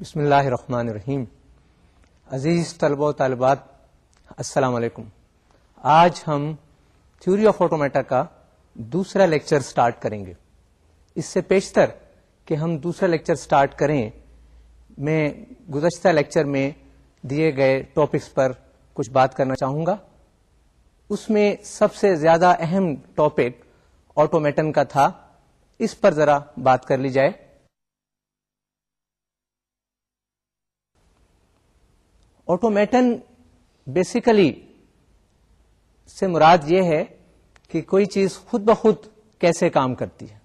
بسم اللہ الرحمن الرحیم عزیز طلبہ و طالبات السلام علیکم آج ہم تھیوری آف آٹومیٹا کا دوسرا لیکچر سٹارٹ کریں گے اس سے پیشتر کہ ہم دوسرا لیکچر سٹارٹ کریں میں گزشتہ لیکچر میں دیے گئے ٹاپکس پر کچھ بات کرنا چاہوں گا اس میں سب سے زیادہ اہم ٹاپک آٹومیٹن کا تھا اس پر ذرا بات کر لی جائے آٹومیٹن بیسیکلی سے مراد یہ ہے کہ کوئی چیز خود بخود کیسے کام کرتی ہے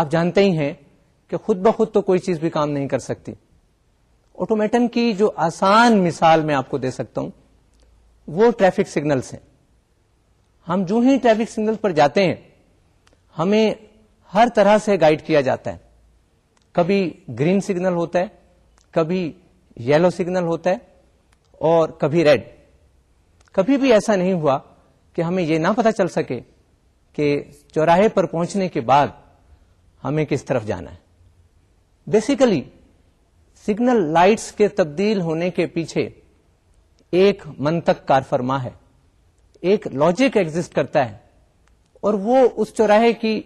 آپ جانتے ہی ہیں کہ خود بخود تو کوئی چیز بھی کام نہیں کر سکتی آٹومیٹن کی جو آسان مثال میں آپ کو دے سکتا ہوں وہ ٹریفک سگنلس ہیں ہم جو ہی ٹریفک سگنل پر جاتے ہیں ہمیں ہر طرح سے گائڈ کیا جاتا ہے کبھی گرین سگنل ہوتا ہے کبھی یلو سگنل ہوتا ہے اور کبھی ریڈ کبھی بھی ایسا نہیں ہوا کہ ہمیں یہ نہ پتا چل سکے کہ چوراہے پر پہنچنے کے بعد ہمیں کس طرف جانا ہے بیسیکلی سگنل لائٹس کے تبدیل ہونے کے پیچھے ایک منتق کار فرما ہے ایک لاجک ایگزٹ کرتا ہے اور وہ اس چوراہے کی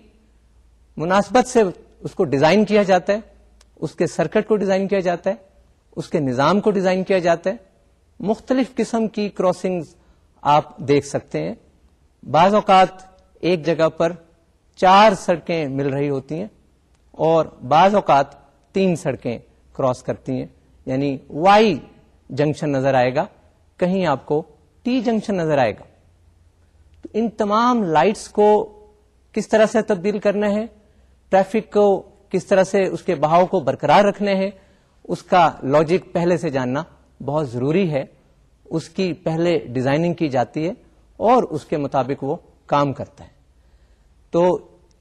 مناسبت سے اس کو ڈیزائن کیا جاتا ہے اس کے سرکٹ کو ڈیزائن کیا جاتا ہے اس کے نظام کو ڈیزائن کیا جاتا ہے مختلف قسم کی کراسنگز آپ دیکھ سکتے ہیں بعض اوقات ایک جگہ پر چار سڑکیں مل رہی ہوتی ہیں اور بعض اوقات تین سڑکیں کراس کرتی ہیں یعنی وائی جنکشن نظر آئے گا کہیں آپ کو ٹی جنکشن نظر آئے گا تو ان تمام لائٹس کو کس طرح سے تبدیل کرنا ہے ٹریفک کو کس طرح سے اس کے بہاؤ کو برقرار رکھنے ہیں اس کا لاجک پہلے سے جاننا بہت ضروری ہے اس کی پہلے ڈیزائننگ کی جاتی ہے اور اس کے مطابق وہ کام کرتا ہے تو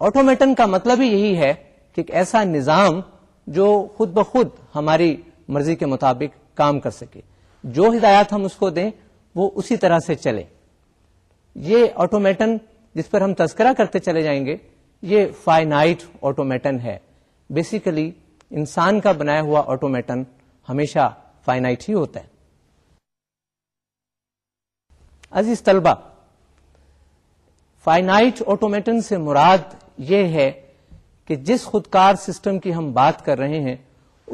آٹومیٹن کا مطلب ہی یہی ہے کہ ایک ایسا نظام جو خود بخود ہماری مرضی کے مطابق کام کر سکے جو ہدایات ہم اس کو دیں وہ اسی طرح سے چلے یہ آٹومیٹن جس پر ہم تذکرہ کرتے چلے جائیں گے یہ فائنائٹ آٹومیٹن ہے بیسیکلی انسان کا بنایا ہوا آٹومیٹن ہمیشہ فائنائٹ ہی ہوتا ہے عزیز طلبہ فائنائٹ آٹومیٹن سے مراد یہ ہے کہ جس خودکار سسٹم کی ہم بات کر رہے ہیں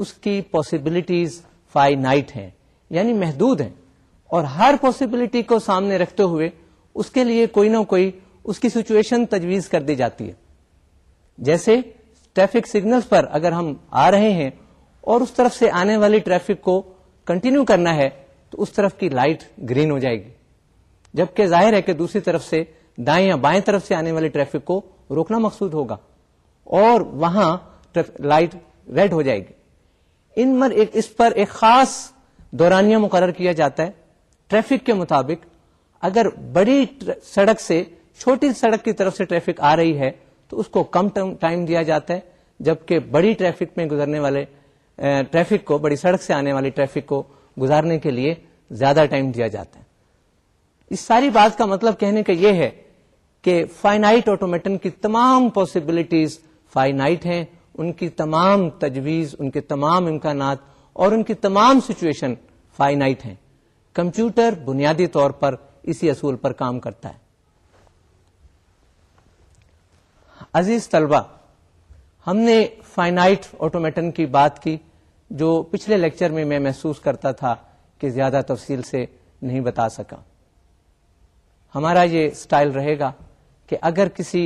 اس کی پاسبلٹیز فائنائٹ ہیں یعنی محدود ہیں اور ہر پاسبلٹی کو سامنے رکھتے ہوئے اس کے لیے کوئی نہ کوئی اس کی سچویشن تجویز کر دی جاتی ہے جیسے ٹریفک سگنل پر اگر ہم آ رہے ہیں اور اس طرف سے آنے والی ٹریفک کو کنٹینیو کرنا ہے تو اس طرف کی لائٹ گرین ہو جائے گی جبکہ ظاہر ہے کہ دوسری طرف سے دائیں یا بائیں طرف سے آنے والے ٹریفک کو روکنا مقصود ہوگا اور وہاں لائٹ ریڈ ہو جائے گی ان پر ایک اس پر ایک خاص دورانیہ مقرر کیا جاتا ہے ٹریفک کے مطابق اگر بڑی سڑک سے چھوٹی سڑک کی طرف سے ٹریفک آ رہی ہے تو اس کو کم ٹائم دیا جاتا ہے جبکہ بڑی ٹریفک میں گزرنے والے ٹریفک کو بڑی سڑک سے آنے والی ٹریفک کو گزارنے کے لیے زیادہ ٹائم دیا جاتا ہے اس ساری بات کا مطلب کہنے کا یہ ہے کہ فائنائٹ آٹومیٹن کی تمام پاسبلٹیز فائنائٹ ہیں ان کی تمام تجویز ان کے تمام امکانات اور ان کی تمام سچویشن فائنائٹ ہیں کمپیوٹر بنیادی طور پر اسی اصول پر کام کرتا ہے عزیز طلبہ ہم نے فائنائٹ آٹومیٹن کی بات کی جو پچھلے لیکچر میں میں محسوس کرتا تھا کہ زیادہ تفصیل سے نہیں بتا سکا ہمارا یہ اسٹائل رہے گا کہ اگر کسی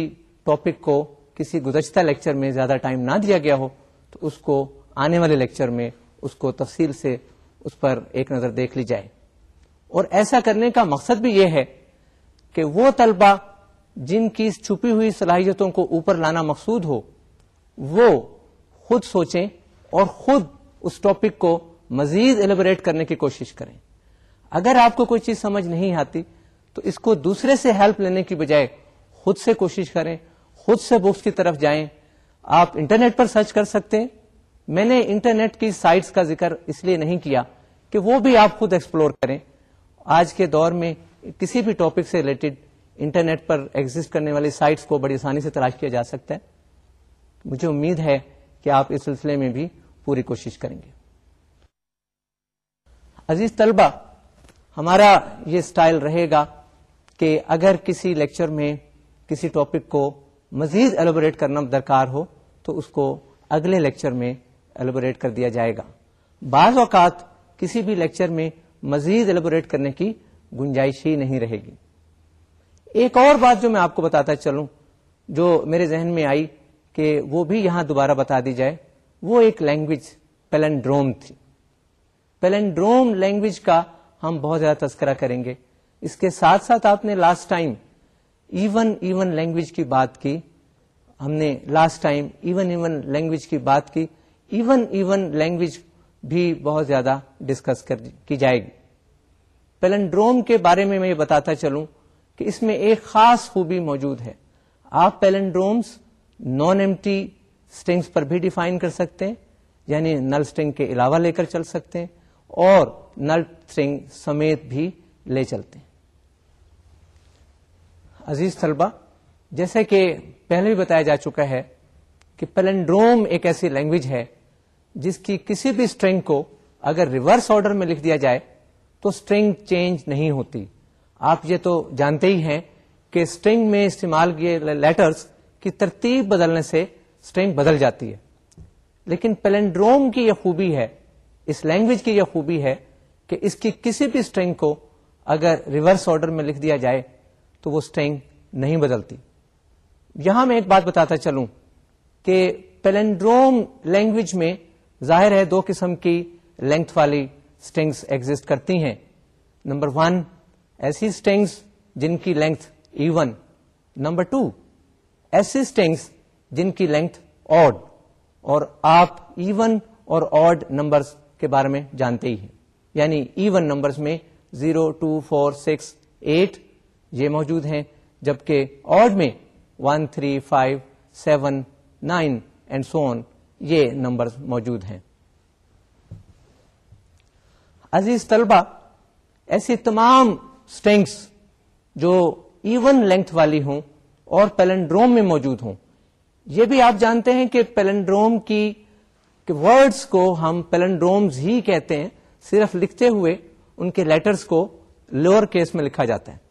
ٹاپک کو کسی گزشتہ لیکچر میں زیادہ ٹائم نہ دیا گیا ہو تو اس کو آنے والے لیکچر میں اس کو تفصیل سے اس پر ایک نظر دیکھ لی جائے اور ایسا کرنے کا مقصد بھی یہ ہے کہ وہ طلبہ جن کی چھپی ہوئی صلاحیتوں کو اوپر لانا مقصود ہو وہ خود سوچیں اور خود اس ٹاپک کو مزید ایلیبریٹ کرنے کی کوشش کریں اگر آپ کو کوئی چیز سمجھ نہیں آتی تو اس کو دوسرے سے ہیلپ لینے کی بجائے خود سے کوشش کریں خود سے بکس کی طرف جائیں آپ انٹرنیٹ پر سرچ کر سکتے ہیں میں نے انٹرنیٹ کی سائٹس کا ذکر اس لیے نہیں کیا کہ وہ بھی آپ خود ایکسپلور کریں آج کے دور میں کسی بھی ٹاپک سے ریلیٹڈ انٹرنیٹ پر ایگزٹ کرنے والی سائٹس کو بڑی آسانی سے تلاش کیا جا سکتا ہے مجھے امید ہے کہ آپ اس سلسلے میں بھی پوری کوشش کریں گے عزیز طلبہ ہمارا یہ سٹائل رہے گا کہ اگر کسی لیکچر میں کسی ٹاپک کو مزید ایلیبوریٹ کرنا درکار ہو تو اس کو اگلے لیکچر میں ایلیبوریٹ کر دیا جائے گا بعض اوقات کسی بھی لیکچر میں مزید ایلیبوریٹ کرنے کی گنجائش ہی نہیں رہے گی ایک اور بات جو میں آپ کو بتاتا چلوں جو میرے ذہن میں آئی کہ وہ بھی یہاں دوبارہ بتا دی جائے وہ ایک لینگویج پیلنڈروم تھی پیلنڈروم لینگویج کا ہم بہت زیادہ تذکرہ کریں گے اس کے ساتھ ساتھ آپ نے last time even even language کی بات کی ہم نے last time even even language کی بات کی ایون ایون لینگویج بھی بہت زیادہ ڈسکس کی جائے گی پیلنڈروم کے بارے میں میں یہ بتاتا چلوں کہ اس میں ایک خاص خوبی موجود ہے آپ پیلنڈرومس نان ایمٹی اسٹنگس پر بھی ڈیفائن کر سکتے ہیں یعنی نل اسٹنگ کے علاوہ لے کر چل سکتے ہیں اور نل اسٹنگ سمیت بھی لے چلتے ہیں عزیز طلبا جیسے کہ پہلے بھی بتایا جا چکا ہے کہ پلنڈروم ایک ایسی لینگویج ہے جس کی کسی بھی اسٹرنگ کو اگر ریورس آرڈر میں لکھ دیا جائے تو اسٹرنگ چینج نہیں ہوتی آپ یہ تو جانتے ہی ہیں کہ اسٹرنگ میں استعمال کیے لیٹرس کی ترتیب بدلنے سے اسٹرنگ بدل جاتی ہے لیکن پلنڈروم کی یہ خوبی ہے اس لینگویج کی یہ خوبی ہے کہ اس کی کسی بھی اسٹرنگ کو اگر ریورس آرڈر میں لکھ دیا جائے تو وہ اسٹرینگ نہیں بدلتی یہاں میں ایک بات بتاتا چلوں کہ پیلنڈروم لینگویج میں ظاہر ہے دو قسم کی لینتھ والی اسٹینگس ایگزٹ کرتی ہیں نمبر ون ایسی اسٹینگس جن کی لینتھ ایون نمبر ٹو ایسی اسٹینگس جن کی لینتھ آڈ اور آپ ایون اور آڈ نمبرس کے بارے میں جانتے ہی ہیں یعنی ایون نمبرز میں zero two four six eight یہ موجود ہیں جبکہ اور میں one three five seven nine and so on یہ نمبر موجود ہیں عزیز طلبہ ایسی تمام اسٹینگس جو ایون لینتھ والی ہوں اور پیلنڈروم میں موجود ہوں یہ بھی آپ جانتے ہیں کہ پیلنڈروم کی ورڈس کو ہم پیلنڈرومز ہی کہتے ہیں صرف لکھتے ہوئے ان کے لیٹرز کو لوور کیس میں لکھا جاتا ہے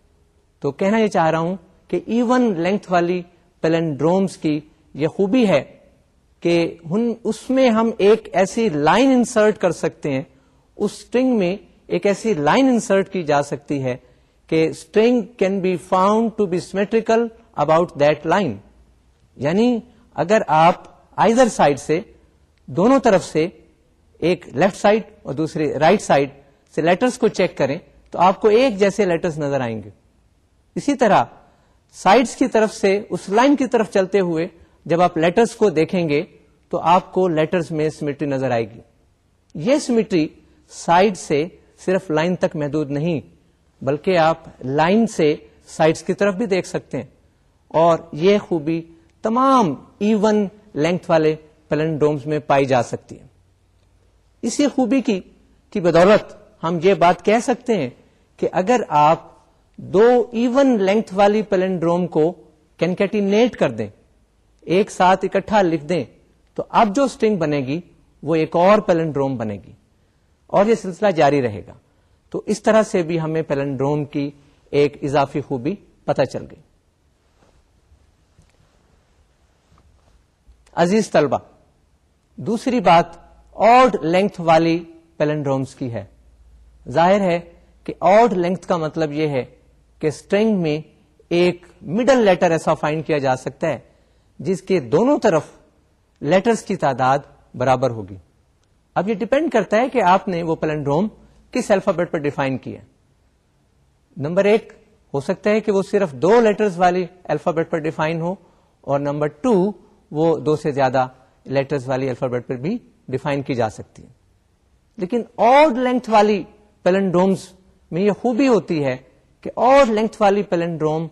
تو کہنا یہ چاہ رہا ہوں کہ ایون لینتھ والی پیلنڈرومس کی یہ خوبی ہے کہ اس میں ہم ایک ایسی لائن انسرٹ کر سکتے ہیں اس اسٹرنگ میں ایک ایسی لائن انسرٹ کی جا سکتی ہے کہ string can be found to be symmetrical about that line یعنی اگر آپ آئدر سائڈ سے دونوں طرف سے ایک لیفٹ سائڈ اور دوسری رائٹ right سائڈ سے لیٹرس کو چیک کریں تو آپ کو ایک جیسے لیٹرس نظر آئیں گے اسی طرح سائڈس کی طرف سے اس لائن کی طرف چلتے ہوئے جب آپ لیٹرس کو دیکھیں گے تو آپ کو لیٹرس میں سمیٹری نظر آئے گی یہ سمیٹری سائڈ سے صرف لائن تک محدود نہیں بلکہ آپ لائن سے سائڈس کی طرف بھی دیکھ سکتے ہیں اور یہ خوبی تمام ایون لینتھ والے پلنڈومز میں پائی جا سکتی ہے اسی خوبی کی کی بدولت ہم یہ بات کہہ سکتے ہیں کہ اگر آپ دو ایون لینتھ والی پیلنڈروم کو کینکیٹینیٹ کر دیں ایک ساتھ اکٹھا لکھ دیں تو اب جو اسٹنگ بنے گی وہ ایک اور پیلنڈروم بنے گی اور یہ سلسلہ جاری رہے گا تو اس طرح سے بھی ہمیں پلنڈروم کی ایک اضافی خوبی پتہ چل گئی عزیز طلبہ دوسری بات آڈ لینتھ والی پلنڈر کی ہے ظاہر ہے کہ آڈ لینتھ کا مطلب یہ ہے کہ اسٹرنگ میں ایک مڈل لیٹر ایسا فائن کیا جا سکتا ہے جس کے دونوں طرف لیٹرز کی تعداد برابر ہوگی اب یہ ڈپینڈ کرتا ہے کہ آپ نے وہ پلنڈروم کس الفابیٹ پر ڈیفائن کیا نمبر ایک ہو سکتا ہے کہ وہ صرف دو لیٹرز والی الفابیٹ پر ڈیفائن ہو اور نمبر ٹو وہ دو سے زیادہ لیٹرز والی الفابیٹ پر بھی ڈیفائن کی جا سکتی ہے لیکن اور لینتھ والی پلنڈرومز میں یہ خوبی ہوتی ہے کہ اور لینتھ والی پیلنڈروم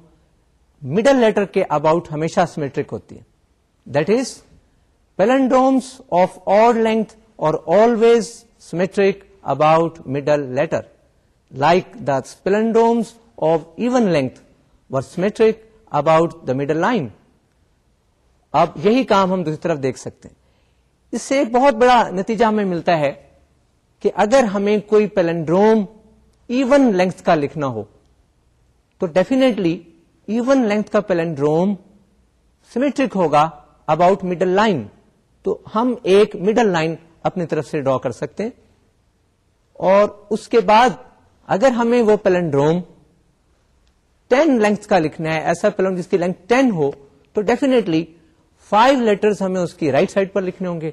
مڈل لیٹر کے اباؤٹ ہمیشہ سمیٹرک ہوتی ہے that is palindromes of odd length are always about middle letter like the palindromes of even length are symmetric about the middle line اب یہی کام ہم دوسری طرف دیکھ سکتے ہیں اس سے ایک بہت بڑا نتیجہ ہمیں ملتا ہے کہ اگر ہمیں کوئی پیلنڈروم ایون لینتھ کا لکھنا ہو تو ڈیفینیٹلی ایون لینتھ کا پیلنڈروم سیمیٹرک ہوگا اباؤٹ مڈل لائن تو ہم ایک مڈل لائن اپنی طرف سے ڈرا کر سکتے ہیں اور اس کے بعد اگر ہمیں وہ لینتھ کا لکھنا ہے ایسا پیلنڈ جس کی لینتھ ٹین ہو تو ڈیفینیٹلی فائیو لیٹرز ہمیں اس کی رائٹ right سائڈ پر لکھنے ہوں گے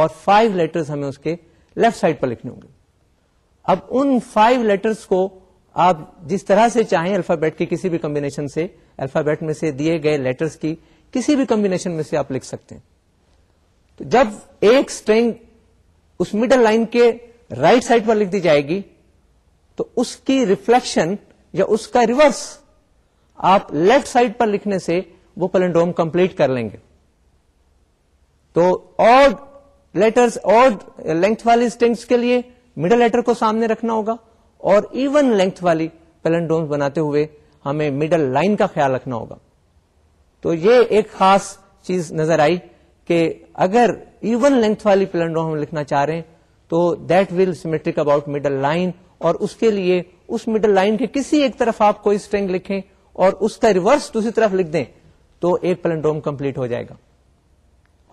اور فائیو لیٹرز ہمیں اس کے لیفٹ سائڈ پر لکھنے ہوں گے اب ان فائیو لیٹرس کو آپ جس طرح سے چاہیں الفابیٹ کے کسی بھی کمبینیشن سے الفابیٹ میں سے دیے گئے لیٹرز کی کسی بھی کمبینیشن میں سے آپ لکھ سکتے ہیں تو جب ایک سٹرنگ اس مڈل لائن کے رائٹ right سائڈ پر لکھ دی جائے گی تو اس کی ریفلیکشن یا اس کا ریورس آپ لیفٹ سائڈ پر لکھنے سے وہ پلنڈوم کمپلیٹ کر لیں گے تو اور لیٹرز اور لینتھ والی اسٹنگس کے لیے مڈل لیٹر کو سامنے رکھنا ہوگا اور ایون لینتھ والی پیلنڈومز بناتے ہوئے ہمیں مڈل لائن کا خیال رکھنا ہوگا تو یہ ایک خاص چیز نظر آئی کہ اگر ایون لینتھ والی پیلنڈوم ہم لکھنا چاہ رہے ہیں تو that will symmetric about middle line اور اس کے لیے اس مڈل لائن کے کسی ایک طرف آپ کو اسٹرینگ لکھیں اور اس کا ریورس دوسری طرف لکھ دیں تو ایک پلنڈوم کمپلیٹ ہو جائے گا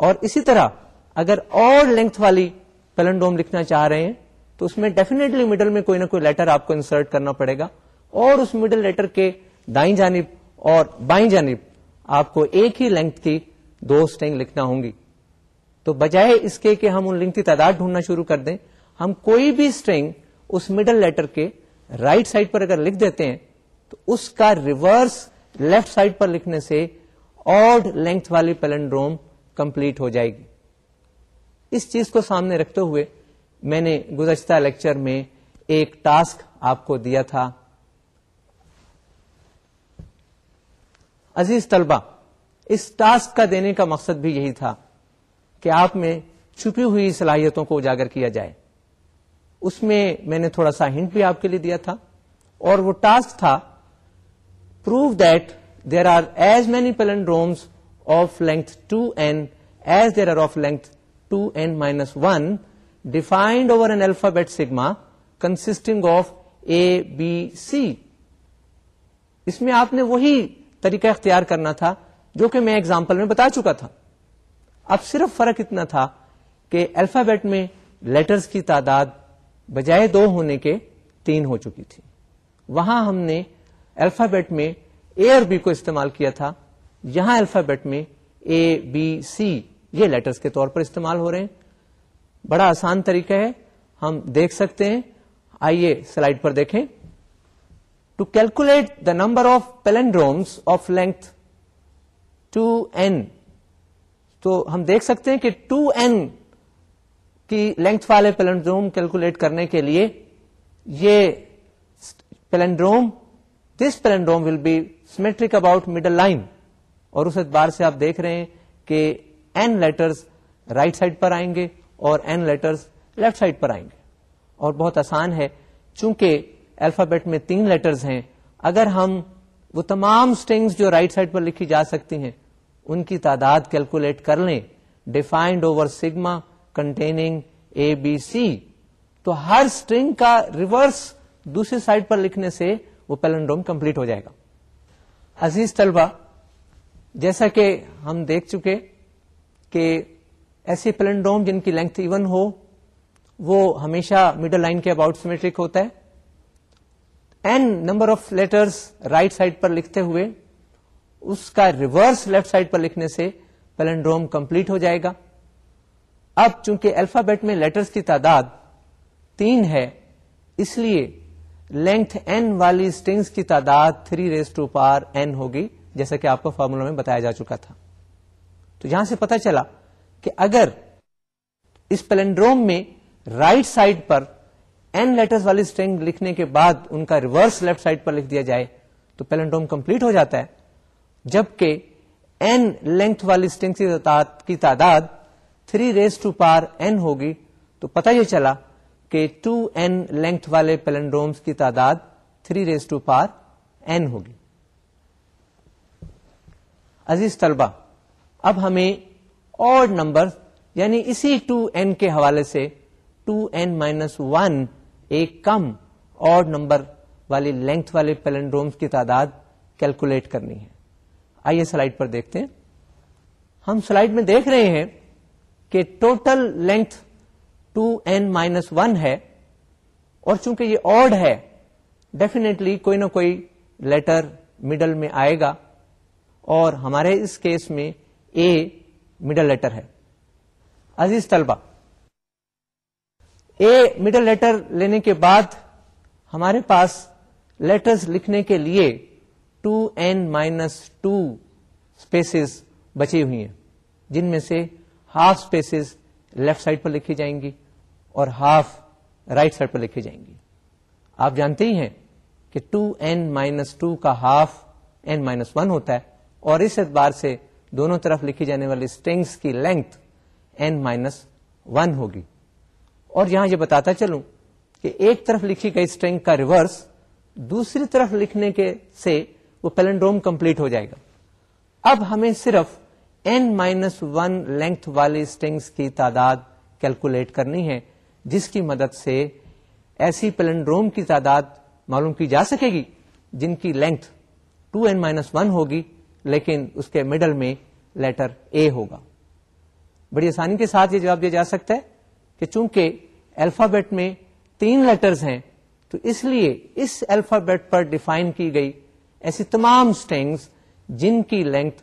اور اسی طرح اگر اور لینتھ والی پیلنڈوم لکھنا چاہ رہے ہیں تو اس میں ڈیفینیٹلی مڈل میں کوئی نہ کوئی لیٹر آپ کو انسرٹ کرنا پڑے گا اور اس مڈل لیٹر کے دائیں جانب اور بائیں جانب آپ کو ایک ہی لینتھ کی دو اسٹینگ لکھنا ہوں گی تو بجائے اس کے کہ ہم ان لنک کی تعداد ڈھونڈنا شروع کر دیں ہم کوئی بھی اسٹینگ اس مڈل لیٹر کے رائٹ right سائڈ پر اگر لکھ دیتے ہیں تو اس کا ریورس لیفٹ سائڈ پر لکھنے سے آڈ لینتھ والی پیلنڈروم کمپلیٹ ہو جائے گی اس چیز کو سامنے رکھتے ہوئے میں نے گزشتہ لیکچر میں ایک ٹاسک آپ کو دیا تھا عزیز طلبہ اس ٹاسک کا دینے کا مقصد بھی یہی تھا کہ آپ میں چھپی ہوئی صلاحیتوں کو اجاگر کیا جائے اس میں میں نے تھوڑا سا ہنٹ بھی آپ کے لیے دیا تھا اور وہ ٹاسک تھا prove that there are as many palindromes of length two n as there are of length two n minus one defined over an alphabet sigma consisting of A B C اس میں آپ نے وہی طریقہ اختیار کرنا تھا جو کہ میں ایگزامپل میں بتا چکا تھا اب صرف فرق اتنا تھا کہ الفابیٹ میں لیٹرز کی تعداد بجائے دو ہونے کے تین ہو چکی تھی وہاں ہم نے الفابیٹ میں اے اور بی کو استعمال کیا تھا یہاں الفابیٹ میں اے بی سی یہ لیٹرز کے طور پر استعمال ہو رہے ہیں بڑا آسان طریقہ ہے ہم دیکھ سکتے ہیں آئیے سلائڈ پر دیکھیں to calculate the number of palindromes of length two n تو ہم دیکھ سکتے ہیں کہ ٹو این کی لینتھ والے پیلنڈروم کیلکولیٹ کرنے کے لیے یہ palindrome this palindrome will be symmetric about middle line اور اس اعتبار سے آپ دیکھ رہے ہیں کہ این لیٹرز رائٹ سائڈ پر آئیں گے اور این لیٹرز لیفٹ سائڈ پر آئیں گے اور بہت آسان ہے چونکہ الفابیٹ میں تین لیٹرز ہیں اگر ہم وہ تمام اسٹنگس جو رائٹ right سائڈ پر لکھی جا سکتی ہیں ان کی تعداد کیلکولیٹ کر لیں defined over sigma containing A B C تو ہر اسٹرنگ کا ریورس دوسری سائڈ پر لکھنے سے وہ پیلنڈوم کمپلیٹ ہو جائے گا عزیز طلبہ جیسا کہ ہم دیکھ چکے کہ ایسے پلنڈروم جن کی لینتھ ایون ہو وہ ہمیشہ مڈل لائن کے اباؤٹ سیمیٹرک ہوتا ہے n number of right side پر لکھتے ہوئے اس کا ریورس لیفٹ سائڈ پر لکھنے سے پلنڈروم کمپلیٹ ہو جائے گا اب چونکہ الفابیٹ میں لیٹرس کی تعداد تین ہے اس لیے لینتھ این والی اسٹنگس کی تعداد three raise to power n ہوگی جیسا کہ آپ کو فارمولا میں بتایا جا چکا تھا تو یہاں سے پتا چلا کہ اگر اس پلنڈروم میں رائٹ سائڈ پر این لیٹر والی اسٹرینگ لکھنے کے بعد ان کا ریورس لیفٹ سائڈ پر لکھ دیا جائے تو پیلنڈروم کمپلیٹ ہو جاتا ہے جبکہ این لینتھ والی اسٹرنگ کی تعداد three raise to power N ہوگی تو پتہ یہ چلا کہ ٹو این لینتھ والے پیلنڈروم کی تعداد three raise to power n ہوگی عزیز طلبہ اب ہمیں نمبر یعنی اسی ٹو این کے حوالے سے ٹو این مائنس ون ایک کم آڈ نمبر والی لینتھ والے پیلنڈرومس کی تعداد کیلکولیٹ کرنی ہے آئیے سلائڈ پر دیکھتے ہیں ہم سلائڈ میں دیکھ رہے ہیں کہ total length two N minus one ہے اور چونکہ یہ آڈ ہے ڈیفینیٹلی کوئی نہ کوئی لیٹر مڈل میں آئے گا اور ہمارے اس کیس میں اے مڈل لیٹر ہے عزیز طلبہ اے مڈل لیٹر لینے کے بعد ہمارے پاس لیٹرز لکھنے کے لیے ٹو این مائنس ٹوسز بچی ہوئی ہیں جن میں سے ہاف اسپیسیز لیفٹ سائڈ پر لکھی جائیں گی اور ہاف رائٹ سائڈ پر لکھی جائیں گی آپ جانتے ہی ہیں کہ ٹو این مائنس ٹو کا ہاف این مائنس ون ہوتا ہے اور اس اعتبار سے دونوں طرف لکھی جانے والی اسٹرنگس کی لینتھ این مائنس ون ہوگی اور یہاں یہ بتاتا چلوں کہ ایک طرف لکھی گئی اسٹرنگ کا ریورس دوسری طرف لکھنے کے سے وہ پیلنڈروم کمپلیٹ ہو جائے گا اب ہمیں صرف این مائنس ون لینتھ والی اسٹرنگس کی تعداد کیلکولیٹ کرنی ہے جس کی مدد سے ایسی پیلنڈروم کی تعداد معلوم کی جا سکے گی جن کی length two n minus one ہوگی لیکن اس کے مڈل میں لیٹر اے ہوگا بڑی آسانی کے ساتھ یہ جواب دیا جا سکتا ہے کہ چونکہ الفابیٹ میں تین لیٹرز ہیں تو اس لیے اس الفابیٹ پر ڈیفائن کی گئی ایسی تمام اسٹینگس جن کی لینتھ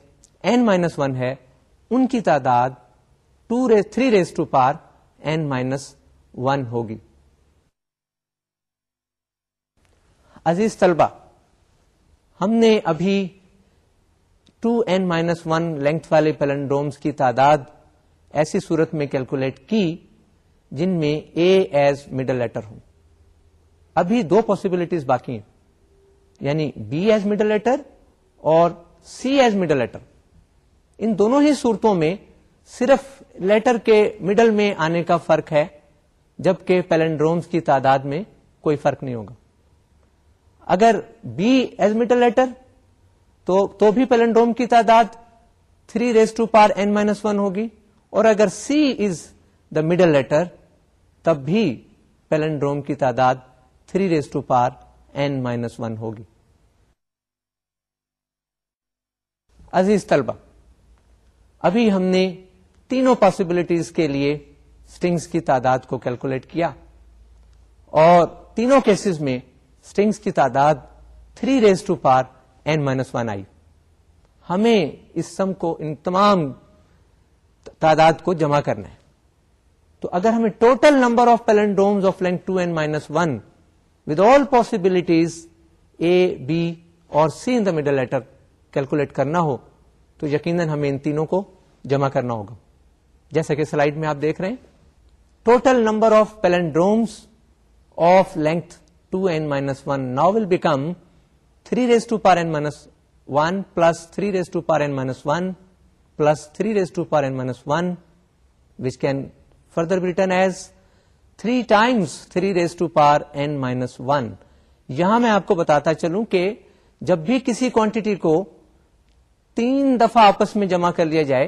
این مائنس ون ہے ان کی تعداد two raise three raise to power n minus one ہوگی عزیز طلبہ ہم نے ابھی مائنس ون لینتھ والے پیلنڈرومس کی تعداد ایسی صورت میں کیلکولیٹ کی جن میں اے ایز مڈل لیٹر ہوں ابھی دو پاسبلٹیز باقی ہیں یعنی بی ایز مڈل لیٹر اور سی ایز مڈل لیٹر ان دونوں ہی صورتوں میں صرف لیٹر کے مڈل میں آنے کا فرق ہے جبکہ پیلنڈرومس کی تعداد میں کوئی فرق نہیں ہوگا اگر بی ایز مڈل لیٹر تو تو بھی پیلنڈروم کی تعداد 3 raise to power n minus one ہوگی اور اگر C is the middle letter تب بھی پیلنڈروم کی تعداد 3 raise to power n minus one ہوگی عزیز طلبہ ابھی ہم نے تینوں پاسبلٹیز کے لیے اسٹنگس کی تعداد کو کیلکولیٹ کیا اور تینوں کیسز میں اسٹنگس کی تعداد 3 raise to power n minus one آئی ہمیں اس سم کو ان تمام تعداد کو جمع کرنا ہے تو اگر ہمیں total number of of length two minus one with all possibilities A B اور C in the middle letter calculate کرنا ہو تو یقیناً ہمیں ان تینوں کو جمع کرنا ہوگا جیسا کہ سلائڈ میں آپ دیکھ رہے ہیں total number of palindromes of length two and minus one now will become three raise to power plus one plus three raise to power 1 one plus three raise to power minus minus one which can further written as three times three raise to power n minus one یہاں میں آپ کو بتاتا چلوں کہ جب بھی کسی کوانٹٹی کو تین دفعہ آپس میں جمع کر لیا جائے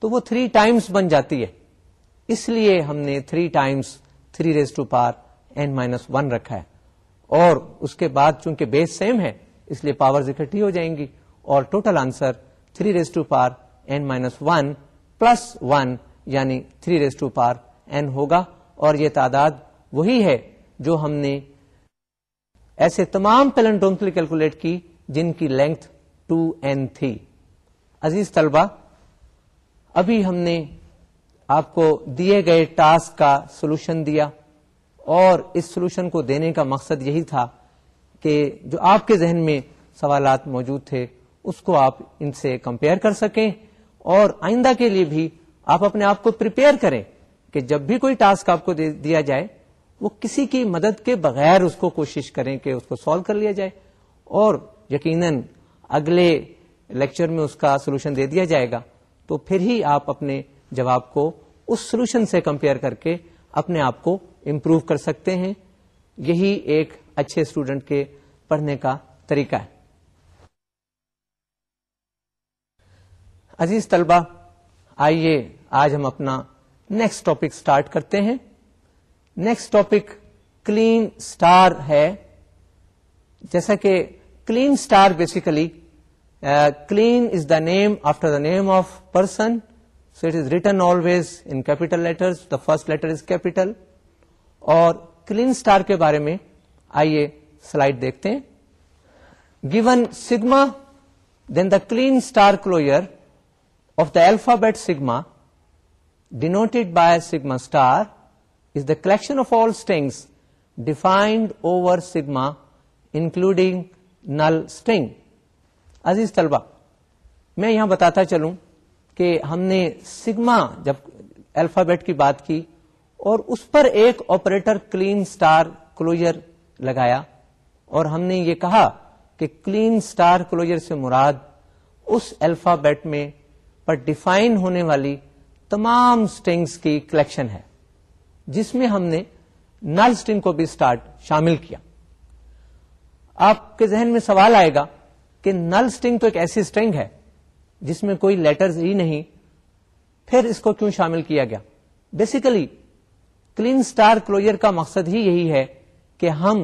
تو وہ تھری ٹائمس بن جاتی ہے اس لیے ہم نے three times three raise to power n minus one رکھا ہے اور اس کے بعد چونکہ بیس سیم ہے اس لیے پاورز اکٹھی ہو جائیں گی اور total answer three raise to power n minus one plus one یعنی three raise to power n ہوگا اور یہ تعداد وہی ہے جو ہم نے ایسے تمام لیے کیلکولیٹ کی جن کی لینتھ ٹو این تھی عزیز طلبہ ابھی ہم نے آپ کو دیے گئے ٹاسک کا سولوشن دیا اور اس سولوشن کو دینے کا مقصد یہی تھا کہ جو آپ کے ذہن میں سوالات موجود تھے اس کو آپ ان سے کمپیئر کر سکیں اور آئندہ کے لیے بھی آپ اپنے آپ کو پریپیئر کریں کہ جب بھی کوئی ٹاسک آپ کو دیا جائے وہ کسی کی مدد کے بغیر اس کو کوشش کریں کہ اس کو سالو کر لیا جائے اور یقیناً اگلے لیکچر میں اس کا سولوشن دے دیا جائے گا تو پھر ہی آپ اپنے جواب کو اس سولوشن سے کمپیئر کر کے اپنے آپ کو امپروو کر سکتے ہیں یہی ایک اچھے اسٹوڈنٹ کے پڑھنے کا طریقہ ہے عزیز طلبہ آئیے آج ہم اپنا نیکسٹ ٹاپک سٹارٹ کرتے ہیں نیکسٹ ٹاپک کلین سٹار ہے جیسا کہ Kleene star basically Kleene is the name after the name of person so it is written always in capital letter the first letter is capital اور Kleene star کے بارے میں آئیے slide دیکھتے ہیں given sigma then the clean star closure of the alphabet sigma denoted by sigma star is the collection of all strings defined over sigma including null string عزیز طلبا میں یہاں بتاتا چلوں کہ ہم نے سگما جب الفابیٹ کی بات کی اور اس پر ایک آپریٹر کلین اسٹار کلوجر لگایا اور ہم نے یہ کہا کہ کلین اسٹار کلوجر سے مراد اس الفابیٹ میں پر ڈیفائن ہونے والی تمام اسٹنگس کی کلیکشن ہے جس میں ہم نے نل اسٹنگ کو بھی سٹارٹ شامل کیا آپ کے ذہن میں سوال آئے گا کہ نل اسٹنگ تو ایک ایسی اسٹنگ ہے جس میں کوئی لیٹرز ہی نہیں پھر اس کو کیوں شامل کیا گیا بیسیکلی کلین کا مقصد ہی یہی ہے کہ ہم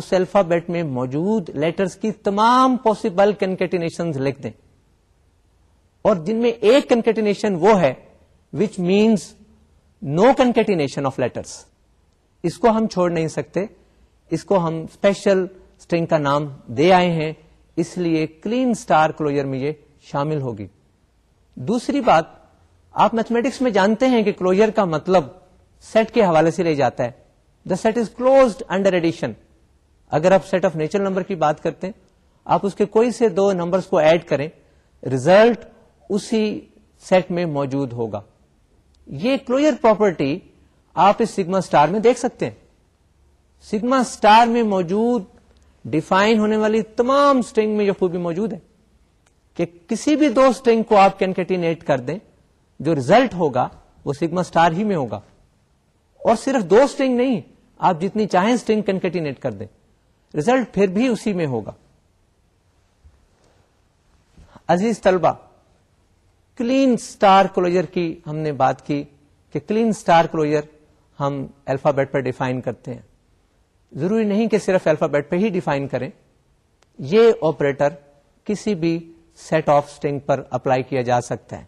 اس الفابیٹ میں موجود لیٹرز کی تمام پوسیبل کنکیٹینیشن لکھ دیں اور جن میں ایک کنکیٹینیشن وہ ہے which means no concatenation of letters اس کو ہم چھوڑ نہیں سکتے اس کو ہم اسپیشل اسٹرنگ کا نام دے آئے ہیں اس لیے کلین اسٹار کلوئر میں یہ شامل ہوگی دوسری بات آپ میتھمیٹکس میں جانتے ہیں کہ کلوئر کا مطلب سیٹ کے حوالے سے لے جاتا ہے the set is closed under addition اگر آپ سیٹ آف نیچرل نمبر کی بات کرتے ہیں آپ اس کے کوئی سے دو نمبر کو ایڈ کریں ریزلٹ اسی سیٹ میں موجود ہوگا یہ کلوئر پراپرٹی آپ اس سگما اسٹار میں دیکھ سکتے ہیں سگما اسٹار میں موجود ڈیفائن ہونے والی تمام اسٹرنگ میں یہ خوبی موجود ہے کہ کسی بھی دو اسٹرنگ کو آپ کینکٹینیٹ کر دیں جو ریزلٹ ہوگا وہ سگما اسٹار ہی میں ہوگا اور صرف دو اسٹرنگ نہیں آپ جتنی چاہیں اسٹرنگ کنکٹینیٹ کر دیں ریزلٹ پھر بھی اسی میں ہوگا عزیز طلبہ کلین سٹار کلوجر کی ہم نے بات کی کہ کلین سٹار کلوجر ہم الفابیٹ پر ڈیفائن کرتے ہیں ضروری نہیں کہ صرف الفابیٹ پہ ہی ڈیفائن کریں یہ آپریٹر کسی بھی سیٹ آف اسٹنگ پر اپلائی کیا جا سکتا ہے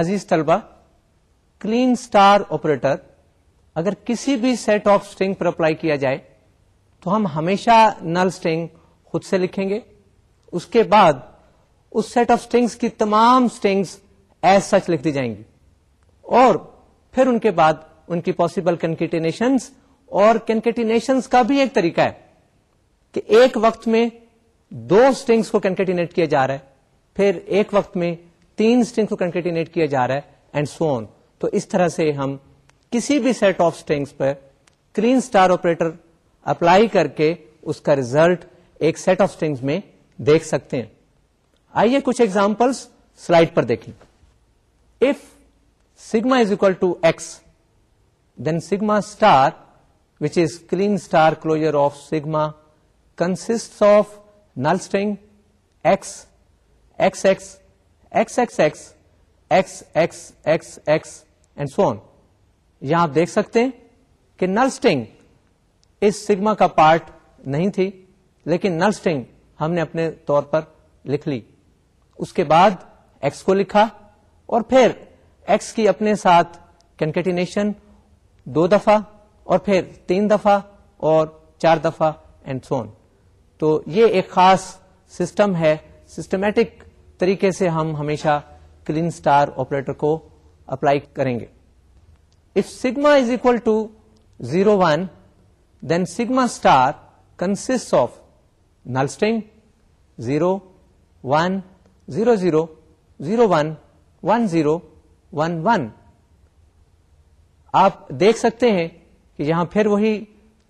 عزیز طلبہ کلین سٹار آپریٹر اگر کسی بھی سیٹ آف اسٹرنگ پر اپلائی کیا جائے تو ہم ہمیشہ نل اسٹرنگ خود سے لکھیں گے اس کے بعد اس سیٹ آف اسٹرنگس کی تمام اسٹرنگس ایز سچ لکھ دی جائیں گی اور پھر ان کے بعد ان کی پاسبل کنکیٹینیشن اور کنکیٹینیشن کا بھی ایک طریقہ ہے کہ ایک وقت میں دو اسٹرنگس کو کنکیٹینیٹ کیا جا رہا ہے پھر ایک وقت میں تین اسٹرنگ کو کنکیٹینیٹ کیا جا رہا ہے اینڈ سون تو اس طرح سے ہم کسی بھی سیٹ آف اسٹرنگس پر کرین اسٹار آپریٹر اپلائی کر کے اس کا ریزلٹ ایک سیٹ آف اسٹرنگس میں دیکھ سکتے ہیں آئیے کچھ ایگزامپلس سلائڈ پر دیکھیں if sigma is equal to x then sigma star which is Kleene star closure of sigma consist of null string x x x x x x x x x s and on یہاں آپ دیکھ سکتے ہیں کہ null string اس sigma کا part نہیں تھی لیکن نل اسٹنگ ہم نے اپنے طور پر لکھ لی اس کے بعد ایکس کو لکھا اور پھر ایکس کی اپنے ساتھ کنکٹینیشن دو دفعہ اور پھر تین دفعہ اور چار دفعہ اینڈ سون تو یہ ایک خاص سسٹم ہے سسٹمیٹک طریقے سے ہم ہمیشہ کلین سٹار آپریٹر کو اپلائی کریں گے sigma is equal to zero one then sigma star consists of null string zero one zero zero zero one one zero one one آپ دیکھ سکتے ہیں کہ یہاں پھر وہی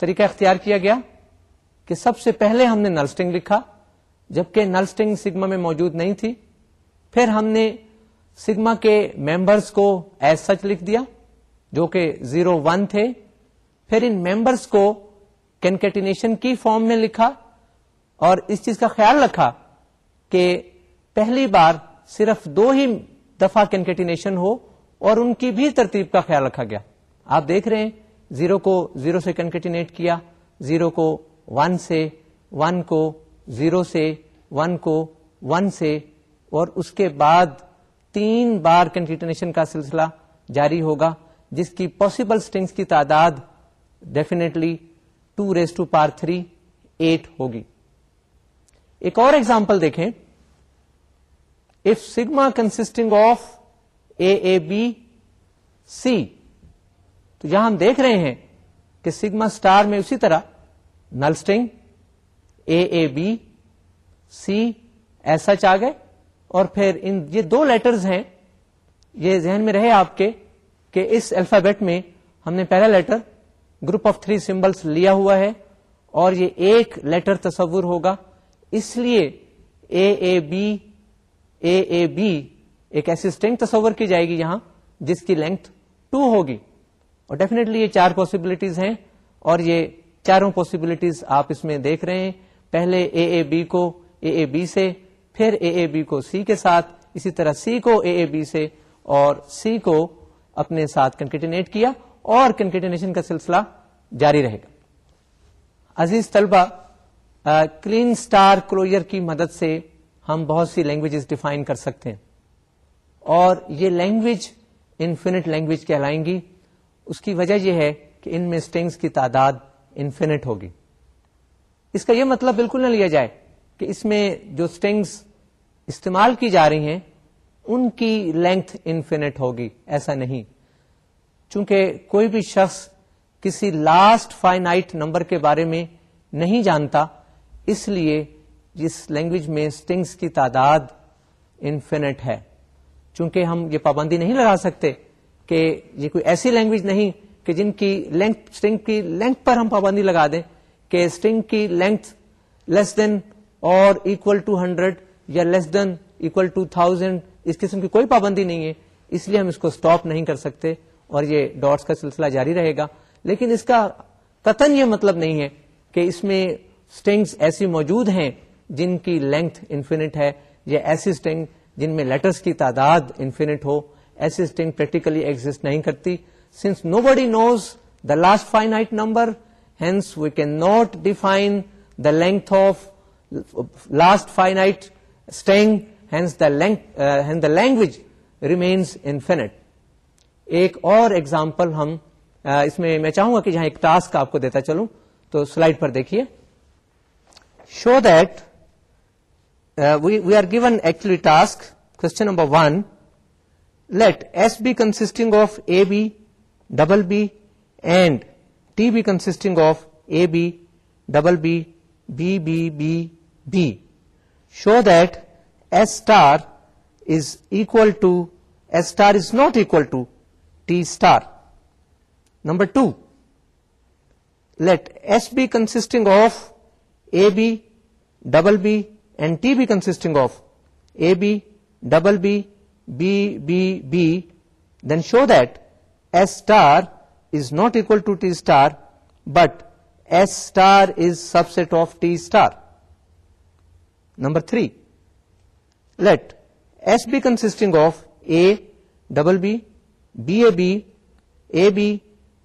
طریقہ اختیار کیا گیا کہ سب سے پہلے ہم نے نل نلسٹنگ لکھا جبکہ نل نلسٹنگ سگما میں موجود نہیں تھی پھر ہم نے سگما کے ممبرس کو ایز سچ لکھ دیا جو کہ زیرو ون تھے پھر ان ممبرس کو کینکٹنیشن کی فارم میں لکھا اور اس چیز کا خیال رکھا کہ پہلی بار صرف دو ہی دفعہ کینکیٹنیشن ہو اور ان کی بھی ترتیب کا خیال رکھا گیا آپ دیکھ رہے ہیں زیرو کو زیرو سے کینکٹیٹ کیا زیرو کو ون سے ون کو زیرو سے ون کو ون سے اور اس کے بعد تین بار کینکٹنیشن کا سلسلہ جاری ہوگا جس کی پاسبل اسٹنگس کی تعداد definitely two raise to power three eight ہوگی ایک اور ایگزامپل دیکھیں if sigma consisting of A A B C تو یہاں ہم دیکھ رہے ہیں کہ سگما اسٹار میں اسی طرح null string A A B C S آ گئے اور پھر ان یہ دو لیٹرز ہیں یہ ذہن میں رہے آپ کے کہ اس الفابیٹ میں ہم نے پہلا letter group of three symbols لیا ہوا ہے اور یہ ایک لیٹر تصور ہوگا اس لیے اے اے بی اے اے بی ایک ایسی اسٹرنگ تصور کی جائے گی یہاں جس کی لینتھ ٹو ہوگی اور ڈیفینیٹلی یہ چار پاسبلٹیز ہیں اور یہ چاروں پاسبلٹیز آپ اس میں دیکھ رہے ہیں پہلے اے اے بی کو اے اے بی سے پھر اے اے بی کو سی کے ساتھ اسی طرح سی کو اے اے بی سے اور سی کو اپنے ساتھ کنکٹینیٹ کیا اور کنکٹینیشن کا سلسلہ جاری رہے گا عزیز طلبہ کلین اسٹار کلوئر کی مدد سے ہم بہت سی لینگویجز ڈیفائن کر سکتے ہیں اور یہ لینگویج انفینٹ لینگویج کہلائیں گی اس کی وجہ یہ ہے کہ ان میں اسٹنگس کی تعداد انفینٹ ہوگی اس کا یہ مطلب بالکل نہ لیا جائے کہ اس میں جو اسٹنگس استعمال کی جا رہی ہیں ان کی لینتھ انفینٹ ہوگی ایسا نہیں چونکہ کوئی بھی شخص کسی لاسٹ فائنائٹ نمبر کے بارے میں نہیں جانتا اس لیے جس لینگویج میں اسٹنگس کی تعداد انفینٹ ہے چونکہ ہم یہ پابندی نہیں لگا سکتے کہ یہ کوئی ایسی لینگویج نہیں کہ جن کی لینتھ اسٹنگ کی لینتھ پر ہم پابندی لگا دیں کہ اسٹنگ کی لینتھ لیس دین اور اکول ٹو ہنڈریڈ یا less than equal to thousand اس قسم کی کوئی پابندی نہیں ہے اس لیے ہم اس کو اسٹاپ نہیں کر سکتے اور یہ ڈاٹس کا سلسلہ جاری رہے گا لیکن اس کا قطن یہ مطلب نہیں ہے کہ اس میں اسٹنگس ایسی موجود ہیں جن کی لینتھ انفینٹ ہے یا ایسی اسٹنگ جن میں لیٹرس کی تعداد انفینٹ ہو ایسی اسٹنگ پریکٹیکلی ایگزٹ نہیں کرتی since nobody knows the last eight number hence we can not define the length of last string hence the language remains infinite ایک اور ایگزامپل ہم uh, اس میں میں چاہوں گا کہ جہاں ایک ٹاسک آپ کو دیتا چلوں تو سلائڈ پر دیکھیے show that we are given actually task question number one let S be consisting of A B double B and T be consisting of A B double B B B B show that S star is equal to, S star is not equal to T star. Number 2, let S be consisting of AB, double B, and T be consisting of AB, double B, B, B, B. Then show that S star is not equal to T star, but S star is subset of T star. Number 3, let S be consisting of A double B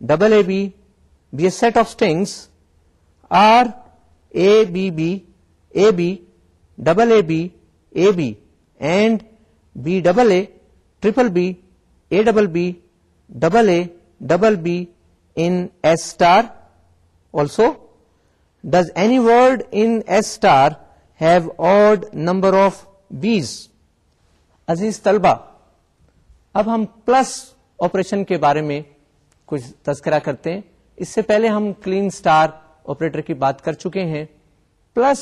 double B B set of things are A babble bad babble triple babble B double double B star also does any word in T star have odd number of Bs عزیز طلبہ اب ہم plus operation کے بارے میں کچھ تذکرہ کرتے ہیں اس سے پہلے ہم کلین سٹار آپریٹر کی بات کر چکے ہیں پلس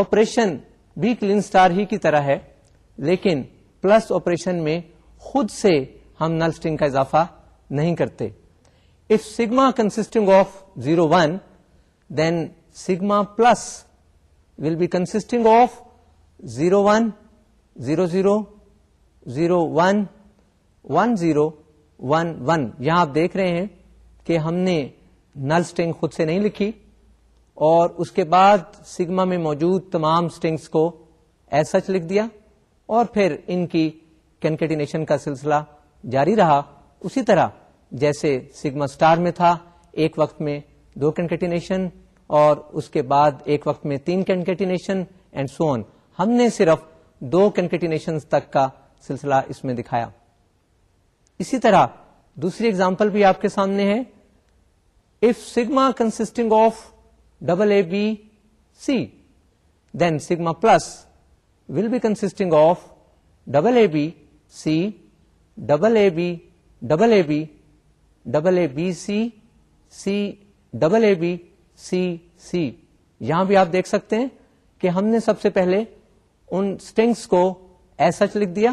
آپریشن بھی کلین سٹار ہی کی طرح ہے لیکن پلس آپریشن میں خود سے ہم نل سٹنگ کا اضافہ نہیں کرتے if sigma consisting of zero one then sigma plus will be consisting of zero one zero zero zero one one zero one one یہاں آپ دیکھ رہے ہیں کہ ہم نے نل اسٹنگ خود سے نہیں لکھی اور اس کے بعد سگما میں موجود تمام اسٹنگس کو ایز سچ لکھ دیا اور پھر ان کی کینکیٹینیشن کا سلسلہ جاری رہا اسی طرح جیسے سگما اسٹار میں تھا ایک وقت میں دو کینکٹنیشن اور اس کے بعد ایک وقت میں تین کینکٹینیشن اینڈ سون ہم نے صرف دو کنکٹینیشن تک کا سلسلہ اس میں دکھایا اسی طرح دوسری اگزامپل بھی آپ کے سامنے ہے if sigma consisting of double A B C then sigma plus will be consisting of double A B C double A B double A B double A B C C double A B C C یہاں بھی آپ دیکھ سکتے ہیں کہ ہم نے سب سے پہلے ان اسٹنگس کو ایس لکھ دیا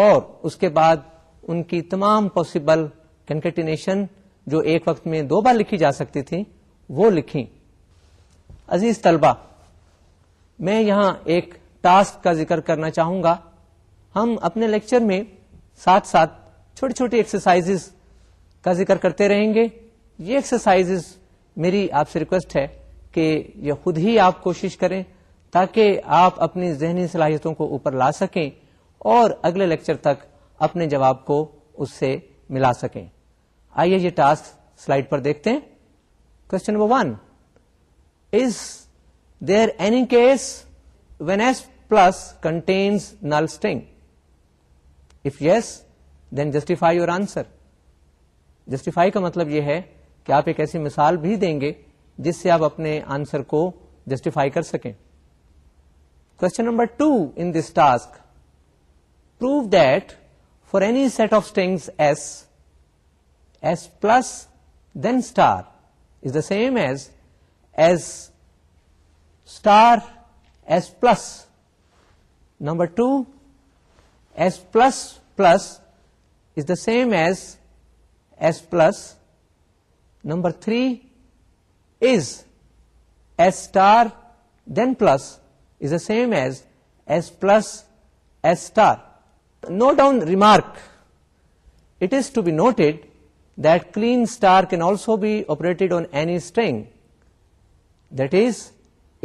اور اس کے بعد ان کی تمام پاسبل کنکٹینیشن جو ایک وقت میں دو بار لکھی جا سکتی تھی وہ لکھی عزیز طلبہ میں یہاں ایک ٹاسک کا ذکر کرنا چاہوں گا ہم اپنے لیکچر میں ساتھ ساتھ چھوٹی چھوٹی ایکسرسائز کا ذکر کرتے رہیں گے یہ ایکسرسائز میری آپ سے ریکویسٹ ہے کہ یہ خود ہی آپ کوشش کریں تاکہ آپ اپنی ذہنی صلاحیتوں کو اوپر لا سکیں اور اگلے لیکچر تک اپنے جواب کو اس سے ملا سکیں آئیے یہ ٹاسک سلائڈ پر دیکھتے ہیں question number one is there any case when S plus contains null string if yes then justify your answer justify کا مطلب یہ ہے کہ آپ ایک ایسی مثال بھی دیں گے جس سے آپ اپنے آنسر کو جسٹیفائی کر سکیں Question number 2 in this task: prove that for any set of strings S, S plus then star is the same as S star S plus. Number 2, S plus plus is the same as S plus. Number 3 is S star then plus is the same as S plus S star. Note down remark. It is to be noted that clean star can also be operated on any string. That is,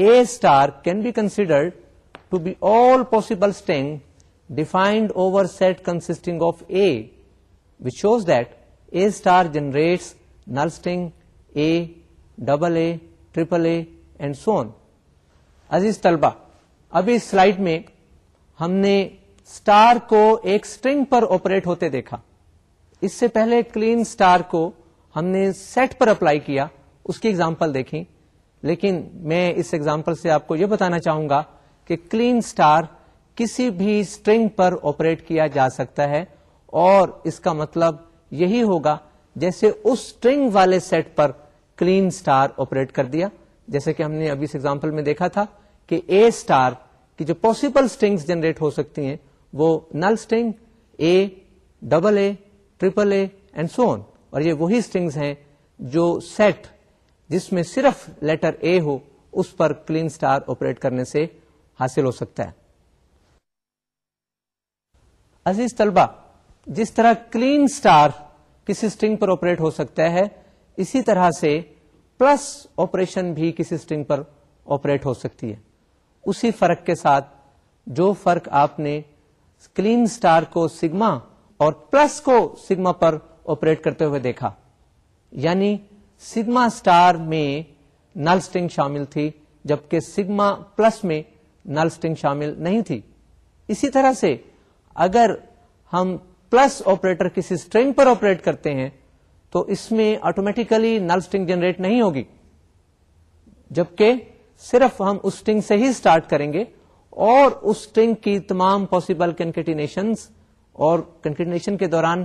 A star can be considered to be all possible string defined over set consisting of A, which shows that A star generates null string A, double A, triple A, and so on. Aziz Talba, ابھی slide میں ہم نے star کو ایک string پر operate ہوتے دیکھا اس سے پہلے کلین اسٹار کو ہم نے سیٹ پر اپلائی کیا اس کی ایگزامپل دیکھیں لیکن میں اس ایگزامپل سے آپ کو یہ بتانا چاہوں گا کہ کلین اسٹار کسی بھی اسٹرنگ پر آپریٹ کیا جا سکتا ہے اور اس کا مطلب یہی ہوگا جیسے اس اسٹرنگ والے سیٹ پر کلین اسٹار اوپریٹ کر دیا جیسے کہ ہم نے ابھی اس ایگزامپل میں دیکھا تھا کہ اے اسٹار کی جو پاسبل اسٹنگس جنریٹ ہو سکتی ہیں وہ null string A double A triple A and so on اور یہ وہی اسٹنگس ہیں جو سیٹ جس میں صرف لیٹر اے ہو اس پر کلین اسٹار آپریٹ کرنے سے حاصل ہو سکتا ہے عزیز طلبہ جس طرح کلین اسٹار کسی اسٹنگ پر آپریٹ ہو سکتا ہے اسی طرح سے پلس آپریشن بھی کسی اسٹنگ پر آپریٹ ہو سکتی ہے اسی فرق کے ساتھ جو فرق آپ نے کلین اسٹار کو سگما اور پلس کو سگما پر آپریٹ کرتے ہوئے دیکھا یعنی سگما اسٹار میں نل اسٹنگ شامل تھی جبکہ سگما پلس میں نل اسٹنگ شامل نہیں تھی اسی طرح سے اگر ہم پلس آپریٹر کسی سٹرنگ پر آپریٹ کرتے ہیں تو اس میں آٹومیٹیکلی نل اسٹنگ جنریٹ نہیں ہوگی جبکہ صرف ہم اس اسٹنگ سے ہی اسٹارٹ کریں گے اور اس اسٹنگ کی تمام پاسبل کنکٹینیشن اور کنکٹینیشن کے دوران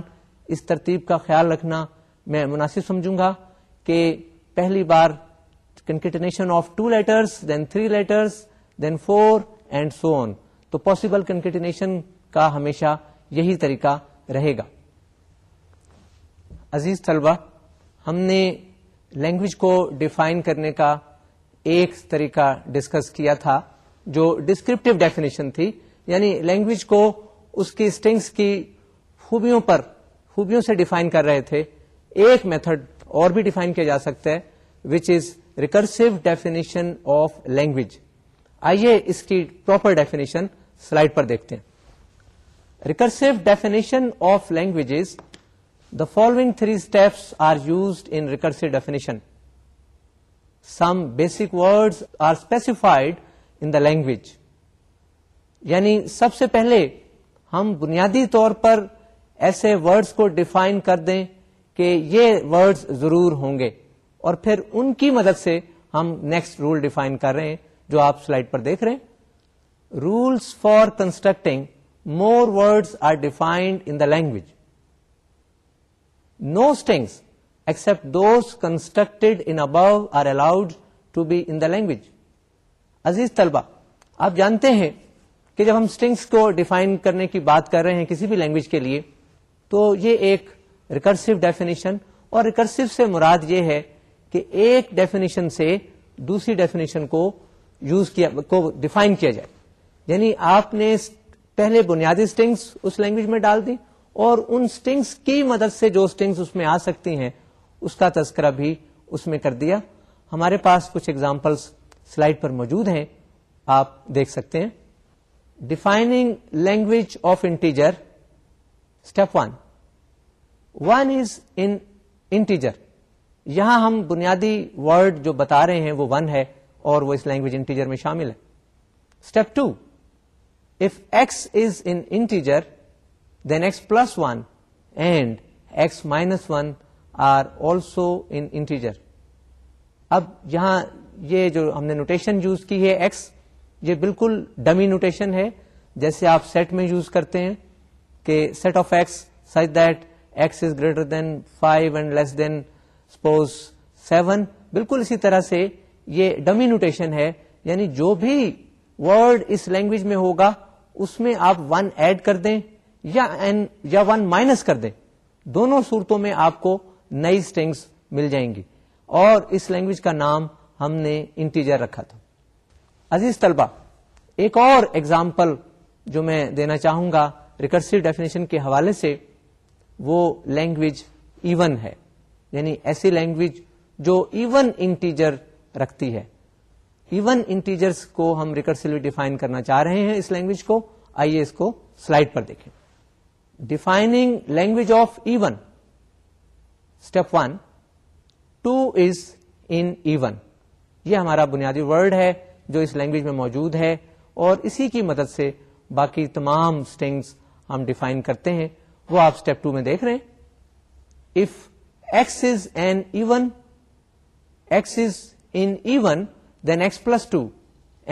اس ترتیب کا خیال رکھنا میں مناسب سمجھوں گا کہ پہلی بار concatenation of two letters then three letters then four and so on تو پاسبل کنکٹینیشن کا ہمیشہ یہی طریقہ رہے گا عزیز طلبہ ہم نے لینگویج کو ڈیفائن کرنے کا ایک طریقہ ڈسکس کیا تھا جو ڈسکرپٹیو ڈیفینیشن تھی یعنی لینگویج کو اس کی اسٹنگس کی خوبیوں پر خوبیوں سے ڈیفائن کر رہے تھے ایک میتھڈ اور بھی ڈیفائن کیا جا سکتا ہے which is recursive definition of language آئیے اس کی پراپر ڈیفینیشن سلائڈ پر دیکھتے ہیں recursive definition of language the following three steps are used in recursive definition some basic word are specified in the language یعنی سب سے پہلے ہم بنیادی طور پر ایسے ورڈس کو ڈیفائن کر دیں کہ یہ ورڈس ضرور ہوں گے اور پھر ان کی مدد سے ہم نیکسٹ رول ڈیفائن کر رہے ہیں جو آپ سلائڈ پر دیکھ رہے ہیں rules for constructing more words are defined in the language no strings except those constructed allowed to be in the language عزیز طلبہ آپ جانتے ہیں کہ جب ہم اسٹنگس کو ڈیفائن کرنے کی بات کر رہے ہیں کسی بھی لینگویج کے لیے تو یہ ایک ریکرسو ڈیفنیشن اور ریکرسیو سے مراد یہ ہے کہ ایک ڈیفینیشن سے دوسری ڈیفینیشن کو یوز کیا کو ڈیفائن کیا جائے یعنی آپ نے پہلے بنیادی اسٹنگس اس لینگویج میں ڈال دی اور ان اسٹنگس کی مدد سے جو اسٹنگس اس میں آ سکتی ہیں اس کا تذکرہ بھی اس میں کر دیا ہمارے پاس کچھ ایگزامپلس سلائڈ پر موجود ہیں آپ دیکھ سکتے ہیں defining language of integer step one one is integer یہاں ہم بنیادی ورڈ جو بتا رہے ہیں وہ ون ہے اور وہ اس لینگویج انٹیجر میں شامل ہے step two if x is integer then x plus one and x minus one are also integer اب یہاں یہ جو ہم نے نوٹیشن یوز کی ہے ایکس یہ بالکل ڈمی نوٹیشن ہے جیسے آپ سیٹ میں یوز کرتے ہیں کہ set of x x such that is greater than than and less suppose بالکل اسی طرح سے یہ ڈمی نوٹیشن ہے یعنی جو بھی ورڈ اس لینگویج میں ہوگا اس میں آپ ون ایڈ کر دیں یا ون مائنس کر دیں دونوں صورتوں میں آپ کو نئی اسٹینگس مل جائیں گی اور اس لینگویج کا نام ہم نے انٹیجر رکھا تھا عزیز طلبہ ایک اور ایگزامپل جو میں دینا چاہوں گا ریکرسو ڈیفینیشن کے حوالے سے وہ لینگویج ایون ہے یعنی ایسی لینگویج جو ایون انٹیجر رکھتی ہے ایون انٹیجرز کو ہم ریکرسلی ڈیفائن کرنا چاہ رہے ہیں اس لینگویج کو آئیے اس کو سلائڈ پر دیکھیں defining language of even step one two is in even یہ ہمارا بنیادی ورڈ ہے جو اس لینگویج میں موجود ہے اور اسی کی مدد سے باقی تمام اسٹنگس ہم ڈیفائن کرتے ہیں وہ آپ اسٹیپ ٹو میں دیکھ رہے ہیں if x is in even x is in even then x plus two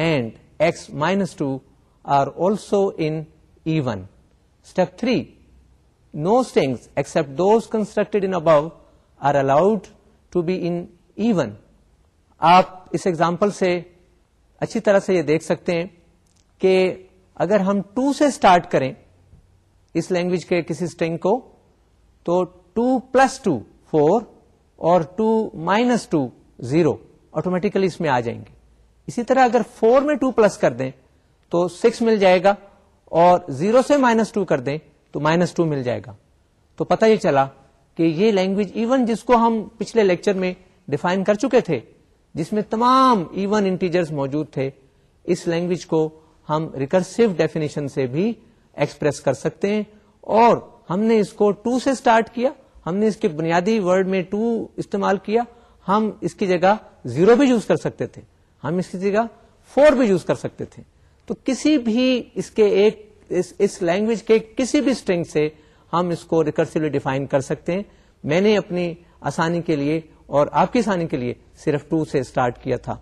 and x minus two are also in even step three no strings except those constructed in above are allowed to be in even آپ اس example سے اچھی طرح سے یہ دیکھ سکتے ہیں کہ اگر ہم ٹو سے اسٹارٹ کریں اس لینگویج کے کسی اسٹینگ کو تو ٹو پلس ٹو فور اور two minus two zero automatically اس میں آ جائیں گے اسی طرح اگر فور میں ٹو پلس کر دیں تو سکس مل جائے گا اور زیرو سے مائنس ٹو کر دیں تو مائنس ٹو مل جائے گا تو پتہ یہ چلا کہ یہ لینگویج ایون جس کو ہم پچھلے لیکچر میں ڈیفائن کر چکے تھے جس میں تمام ایون انٹیجرز موجود تھے اس لینگویج کو ہم ریکرسو ڈیفینیشن سے بھی ایکسپریس کر سکتے ہیں اور ہم نے اس کو ٹو سے اسٹارٹ کیا ہم نے اس کے بنیادی ورڈ میں ٹو استعمال کیا ہم اس کی جگہ زیرو بھی یوز کر سکتے تھے ہم اس کی جگہ فور بھی یوز کر سکتے تھے تو کسی بھی اس کے ایک اس لینگویج کے کسی بھی اسٹرینگ سے ہم اس کو ریکرسلی ڈیفائن کر سکتے ہیں میں نے اپنی آسانی کے لیے اور آپ کی آسانی کے لیے صرف ٹو سے اسٹارٹ کیا تھا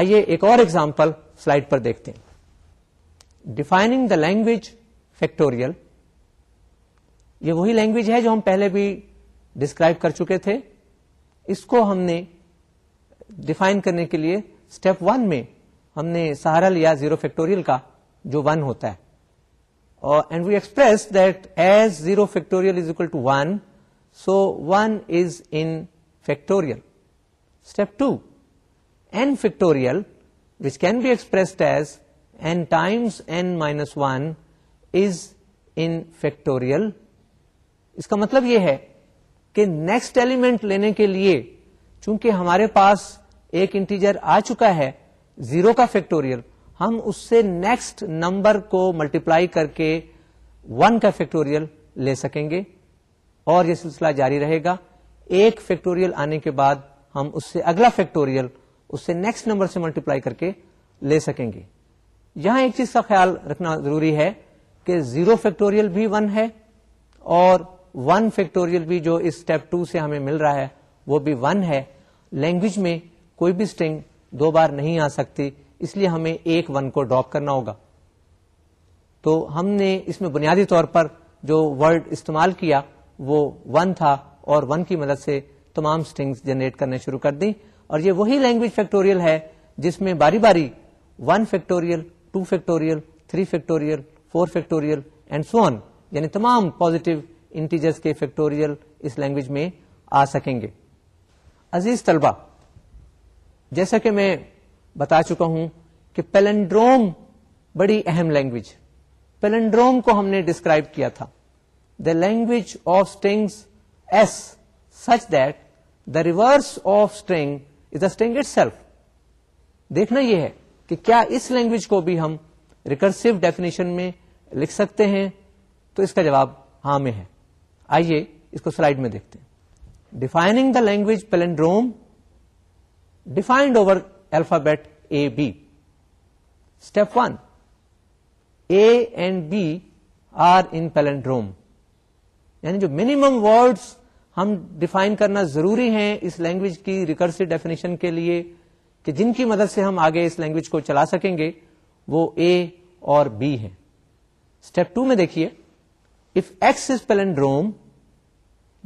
آئیے ایک اور ایگزامپل سلائڈ پر دیکھتے ہیں ڈیفائنگ دا لینگویج فیکٹوریل یہ وہی لینگویج ہے جو ہم پہلے بھی ڈسکرائب کر چکے تھے اس کو ہم نے ڈیفائن کرنے کے لیے اسٹیپ ون میں ہم نے سہارا لیا زیرو فیکٹوریل کا جو ون ہوتا ہے and we express that as zero factorial one so one is in factorial step two n factorial which can be expressed as n times n minus one is in factorial اس کا مطلب یہ ہے کہ next element لینے کے لیے چونکہ ہمارے پاس ایک انٹیجر آ چکا ہے زیرو کا فیکٹوریل ہم اس سے نیکسٹ نمبر کو ملٹیپلائی کر کے ون کا فیکٹوریل لے سکیں گے اور یہ سلسلہ جاری رہے گا ایک فیکٹوریل آنے کے بعد ہم اس سے اگلا فیکٹوریل اس سے نیکسٹ نمبر سے ملٹیپلائی کر کے لے سکیں گے یہاں ایک چیز کا خیال رکھنا ضروری ہے کہ زیرو فیکٹوریل بھی ون ہے اور ون فیکٹوریل بھی جو اس اسٹیپ ٹو سے ہمیں مل رہا ہے وہ بھی ون ہے لینگویج میں کوئی بھی اسٹنگ دو بار نہیں آ سکتی اس لیے ہمیں ایک ون کو ڈراپ کرنا ہوگا تو ہم نے اس میں بنیادی طور پر جو ورڈ استعمال کیا وہ ون تھا اور ون کی مدد سے تمام اسٹنگس جنریٹ کرنے شروع کر دیں اور یہ وہی لینگویج فیکٹوریل ہے جس میں باری باری one factorial two factorial three factorial four factorial and so یعنی تمام پازیٹو انٹیجرس کے فیکٹوریل اس لینگویج میں آ سکیں گے عزیز طلبہ جیسا کہ میں بتا چکا ہوں کہ پیلنڈروم بڑی اہم لینگویج پیلنڈروم کو ہم نے ڈسکرائب کیا تھا the language of string s such that the reverse of string itself دیکھنا یہ ہے کہ کیا اس لینگویج کو بھی ہم ریکرسو ڈیفینیشن میں لکھ سکتے ہیں تو اس کا جواب ہاں میں ہے آئیے اس کو سلائڈ میں دیکھتے ہیں defining the language palindrome defined over alphabet A B step one A and B are in palindrome یعنی جو منیمم ورڈس ہم ڈیفائن کرنا ضروری ہیں اس لینگویج کی ریکرسی ڈیفینیشن کے لیے کہ جن کی مدد سے ہم آگے اس لینگویج کو چلا سکیں گے وہ اے اور بی ہیں اسٹیپ ٹو میں دیکھیے if x is palindrome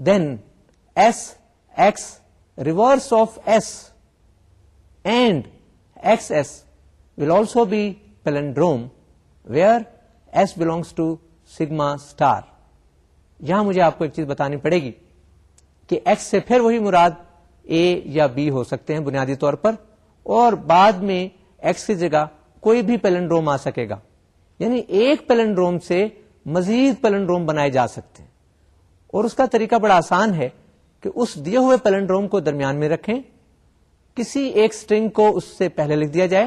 then s x reverse of s palindrome where s belongs to sigma star یہاں مجھے آپ کو ایک چیز بتانی پڑے گی کہ ایکس سے پھر وہی مراد اے یا بی ہو سکتے ہیں بنیادی طور پر اور بعد میں ایکس کی جگہ کوئی بھی پیلنڈروم آ سکے گا یعنی ایک پیلنڈروم سے مزید پیلنڈروم بنائے جا سکتے ہیں اور اس کا طریقہ بڑا آسان ہے کہ اس دیے ہوئے پیلنڈروم کو درمیان میں رکھیں کسی ایک اسٹرنگ کو اس سے پہلے لکھ دیا جائے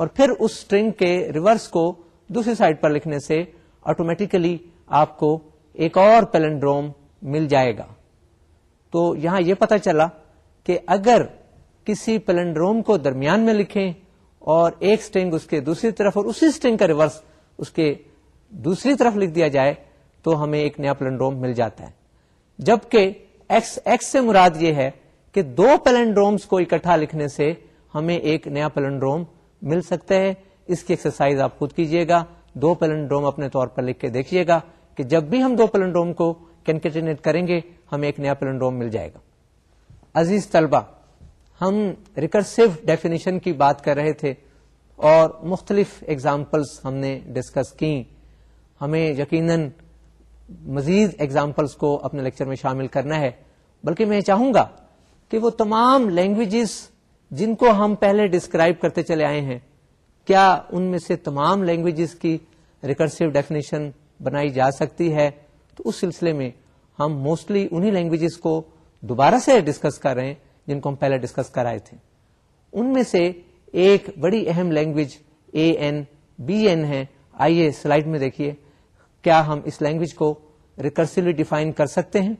اور پھر اس اسٹرنگ کے ریورس کو دوسری سائڈ پر لکھنے سے آٹومیٹیکلی آپ کو ایک اور پیلنڈروم مل جائے گا تو یہاں یہ پتا چلا کہ اگر کسی پیلنڈروم کو درمیان میں لکھیں اور ایک اسٹرنگ اس کے دوسری طرف اور اسی اسٹرنگ کا ریورس اس کے دوسری طرف لکھ دیا جائے تو ہمیں ایک نیا پلنڈروم مل جاتا ہے جبکہ ایکس ایکس سے مراد یہ ہے کہ دو پیلنڈرومز کو اکٹھا لکھنے سے ہمیں ایک نیا پیلنڈروم مل سکتا ہے اس کی ایکسرسائز آپ خود کیجئے گا دو پیلنڈروم اپنے طور پر لکھ کے دیکھیے گا کہ جب بھی ہم دو پیلنڈروم کو کینکٹینٹ کریں گے ہمیں ایک نیا پیلنڈروم مل جائے گا عزیز طلبہ ہم ریکرسو ڈیفینیشن کی بات کر رہے تھے اور مختلف ایگزامپلس ہم نے ڈسکس کی ہمیں یقیناً مزید ایگزامپلس کو اپنے لیکچر میں شامل کرنا ہے بلکہ میں چاہوں گا کہ وہ تمام لینگویجز جن کو ہم پہلے ڈسکرائب کرتے چلے آئے ہیں کیا ان میں سے تمام لینگویجز کی ریکرسو ڈیفینیشن بنائی جا سکتی ہے تو اس سلسلے میں ہم موسٹلی انہی لینگویجز کو دوبارہ سے ڈسکس کر رہے ہیں جن کو ہم پہلے ڈسکس کرائے تھے ان میں سے ایک بڑی اہم language A N B N ہے آئیے سلائڈ میں دیکھیے کیا ہم اس لینگویج کو ریکرسلی ڈیفائن کر سکتے ہیں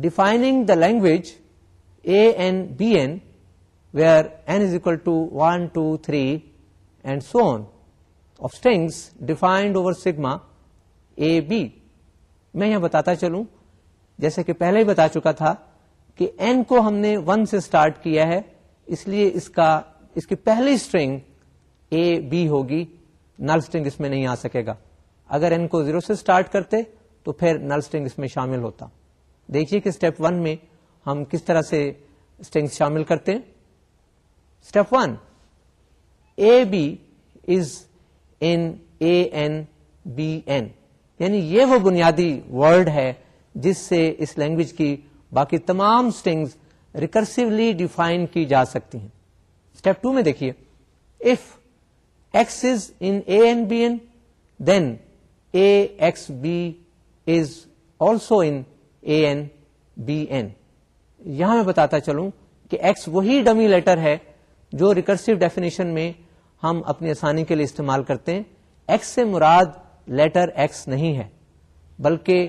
defining the language A N N N B where is equal to two one three and so on of is defined over sigma A B میں یہاں بتاتا چلوں جیسے کہ پہلے ہی بتا چکا تھا کہ این کو ہم نے ون سے اسٹارٹ کیا ہے اس لیے اس کا اس کی پہلی اسٹرنگ اے بی ہوگی نل اسٹرنگ اس میں نہیں آ سکے گا اگر این کو زیرو سے اسٹارٹ کرتے تو پھر نل اسٹرنگ اس میں شامل ہوتا دیکھیے کہ اسٹیپ ون میں ہم کس طرح سے اسٹنگس شامل کرتے ہیں step one A B is in B n یعنی یہ وہ بنیادی ورڈ ہے جس سے اس لینگویج کی باقی تمام اسٹنگز ریکرسلی ڈیفائن کی جا سکتی ہیں اسٹیپ ٹو میں دیکھیے if x is in then A x B is also in A B n یہاں میں بتاتا چلوں کہ ایکس وہی ڈمی لیٹر ہے جو ریکرسو ڈیفینیشن میں ہم اپنی آسانی کے لیے استعمال کرتے ہیں ایکس سے مراد لیٹر ایکس نہیں ہے بلکہ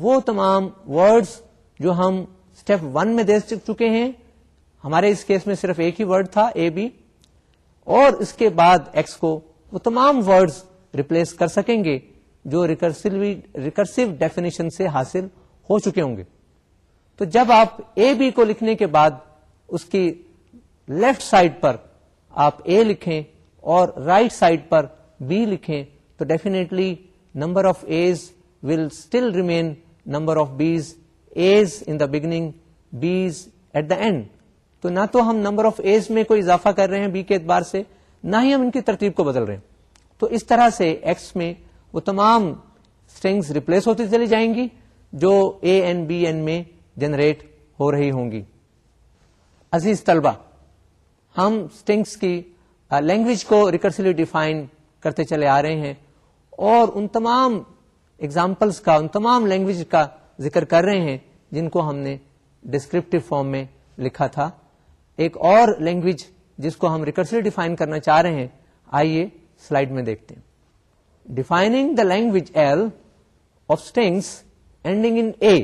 وہ تمام ورڈز جو ہم اسٹیپ ون میں دے چکے ہیں ہمارے اس کیس میں صرف ایک ہی ورڈ تھا اے بی اور اس کے بعد ایکس کو وہ تمام ورڈز ریپلیس کر سکیں گے جو ریکرسو ڈیفینیشن سے حاصل ہو چکے ہوں گے تو جب آپ اے بی کو لکھنے کے بعد اس کی لیفٹ سائڈ پر آپ اے لکھیں اور رائٹ right سائڈ پر بی لکھیں تو definitely number of As will still remain number of Bs as in the beginning Bs at the end تو نہ تو ہم نمبر آف ایز میں کوئی اضافہ کر رہے ہیں بی کے اعتبار سے نہ ہی ہم ان کی ترتیب کو بدل رہے ہیں تو اس طرح سے ایکس میں وہ تمام اسٹرنگز ریپلیس ہوتی چلی جائیں گی جو اے این بی این میں جنریٹ ہو رہی ہوں گی عزیز طلبہ ہم اسٹنگس کی لینگویج کو ریکرسلی ڈیفائن کرتے چلے آ رہے ہیں اور ان تمام ایگزامپلس کا ان تمام لینگویج کا ذکر کر رہے ہیں جن کو ہم نے ڈسکرپٹیو فارم میں لکھا تھا ایک اور لینگویج جس کو ہم ریکرسلی ڈیفائن کرنا چاہ رہے ہیں آئیے سلائڈ میں دیکھتے ہیں defining the language L of strings ending in A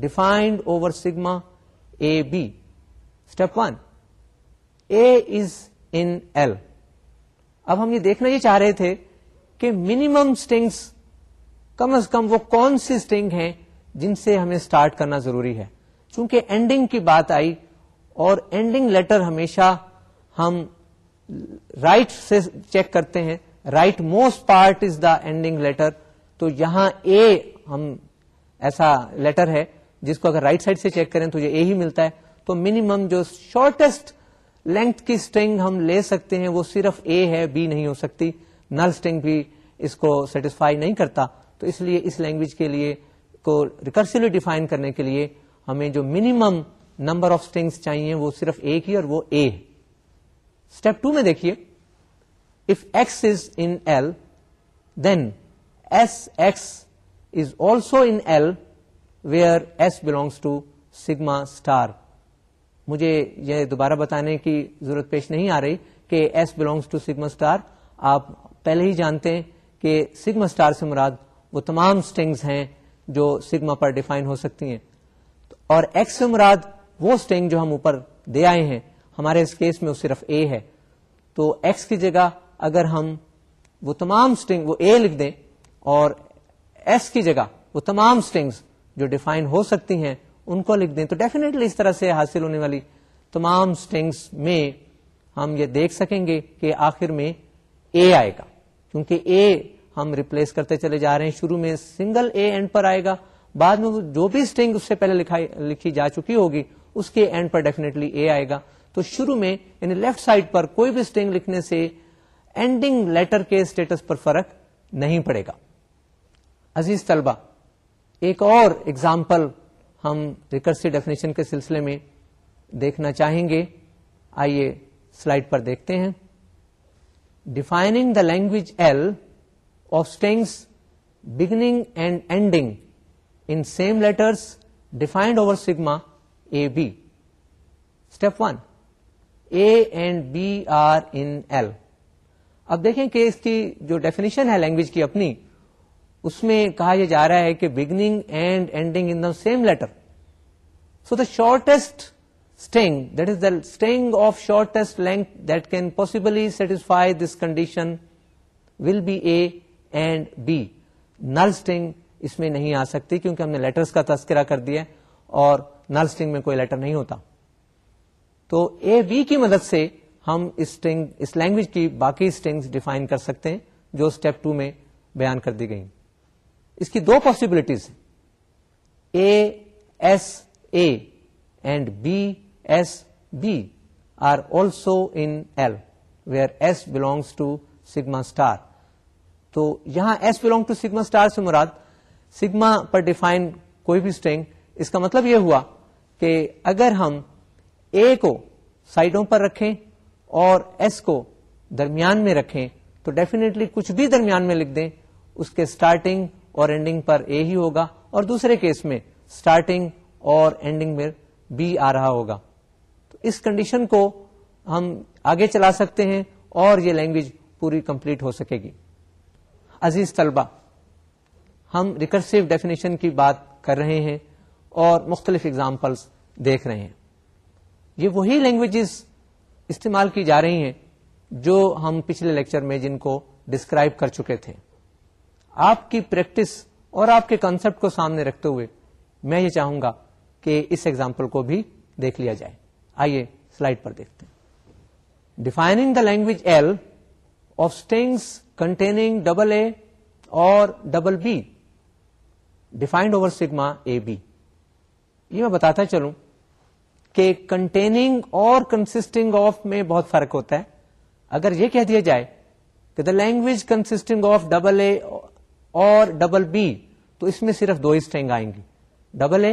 defined over sigma A B step one A is in دیکھنا یہ چاہ رہے تھے کہ منیمم اسٹنگس کم از کم وہ کون سی اسٹنگ ہیں جن سے ہمیں اسٹارٹ کرنا ضروری ہے چونکہ اینڈنگ کی بات آئی اور اینڈنگ لیٹر ہمیشہ ہم رائٹ right سے چیک کرتے ہیں right most part is the ending letter تو یہاں اے ہم ایسا لیٹر ہے جس کو اگر رائٹ right سائڈ سے چیک کریں تو یہ اے ہی ملتا ہے تو منیمم جو شارٹیسٹ لینتھ کی اسٹرنگ ہم لے سکتے ہیں وہ صرف اے ہے بی نہیں ہو سکتی نل اسٹنگ بھی اس کو سیٹسفائی نہیں کرتا تو اس لیے اس لینگویج کے لیے کو ریکرسلی ڈیفائن کرنے کے لیے ہمیں جو منیمم نمبر آف اسٹنگس چاہیے وہ صرف اے کی اور وہ اے اسٹیپ ٹو میں دیکھیے if X is in L then S X is also in L where S belongs to sigma star مجھے یہ دوبارہ بتانے کی ضرورت پیش نہیں آ رہی کہ S belongs to sigma star آپ پہلے ہی جانتے ہیں کہ سگما اسٹار سے مراد وہ تمام اسٹنگز ہیں جو سگما پر ڈیفائن ہو سکتی ہیں اور ایکس سے مراد وہ اسٹنگ جو ہم اوپر دے آئے ہیں ہمارے اس کیس میں وہ صرف اے ہے تو ایکس کی جگہ اگر ہم وہ تمام اسٹنگ وہ اے لکھ دیں اور ایس کی جگہ وہ تمام اسٹنگس جو ڈیفائن ہو سکتی ہیں ان کو لکھ دیں تو ڈیفینیٹلی اس طرح سے حاصل ہونے والی تمام اسٹنگس میں ہم یہ دیکھ سکیں گے کہ آخر میں اے آئے گا کیونکہ اے ہم ریپلیس کرتے چلے جا رہے ہیں شروع میں سنگل اے اینڈ پر آئے گا بعد میں جو بھی اسٹنگ اس سے پہلے لکھی جا چکی ہوگی اس کے اینڈ پر ڈیفینیٹلی اے آئے گا تو شروع میں یعنی لیفٹ سائڈ پر کوئی بھی اسٹنگ لکھنے سے اینڈنگ لیٹر کے اسٹیٹس پر فرق نہیں پڑے گا عزیز طلبہ ایک اور ایگزامپل ہم ریکرسی ڈیفینیشن کے سلسلے میں دیکھنا چاہیں گے آئیے سلائڈ پر دیکھتے ہیں defining the language L of strings beginning and ending in same letters defined over sigma A B step one A and B are in L اب دیکھیں کہ اس کی جو ڈیفینیشن ہے لینگویج کی اپنی اس میں کہا یہ جا رہا ہے کہ beginning and ending in the same letter so the shortest string that is the string of shortest length that can possibly satisfy this condition will be A and B null string اس میں نہیں آ سکتی کیونکہ ہم نے letters کا تذکرہ کر دیا اور نل اسٹنگ میں کوئی لیٹر نہیں ہوتا تو اے بی کی مدد سے ہم اسٹنگ اس لینگویج کی باقی اسٹنگس ڈیفائن کر سکتے ہیں جو اسٹیپ ٹو میں بیان کر دی گئی اس کی دو پاسبلٹیز ہیں A S A and B S B are also in L where S belongs to sigma star تو یہاں S belong to sigma star سے مراد سگما پر ڈیفائن کوئی بھی اسٹینک اس کا مطلب یہ ہوا کہ اگر ہم اے کو سائڈوں پر رکھیں اور ایس کو درمیان میں رکھیں تو ڈیفینیٹلی کچھ بھی درمیان میں لکھ دیں اس کے اسٹارٹنگ اور اینڈنگ پر اے ہی ہوگا اور دوسرے کیس میں اسٹارٹنگ اور اینڈنگ میں بی آ رہا ہوگا تو اس کنڈیشن کو ہم آگے چلا سکتے ہیں اور یہ لینگویج پوری کمپلیٹ ہو سکے گی عزیز طلبہ ہم ریکرسیو ڈیفینیشن کی بات کر رہے ہیں اور مختلف اگزامپلس دیکھ رہے ہیں یہ وہی لینگویجز استعمال کی جا رہی ہیں جو ہم پچھلے لیکچر میں جن کو ڈسکرائب کر چکے تھے آپ کی پریکٹس اور آپ کے کانسپٹ کو سامنے رکھتے ہوئے میں یہ چاہوں گا کہ اس ایگزامپل کو بھی دیکھ لیا جائے آئیے سلائڈ پر دیکھتے ہیں defining the language L of strings containing double A اور double B defined over sigma A B یہ میں بتاتا چلوں کہ کنٹیننگ اور کنسٹنگ آف میں بہت فرق ہوتا ہے اگر یہ کہہ دیا جائے کہ the language consisting of double A اور ڈبل بی تو اس میں صرف دو ہی اسٹینگ آئیں گی ڈبل اے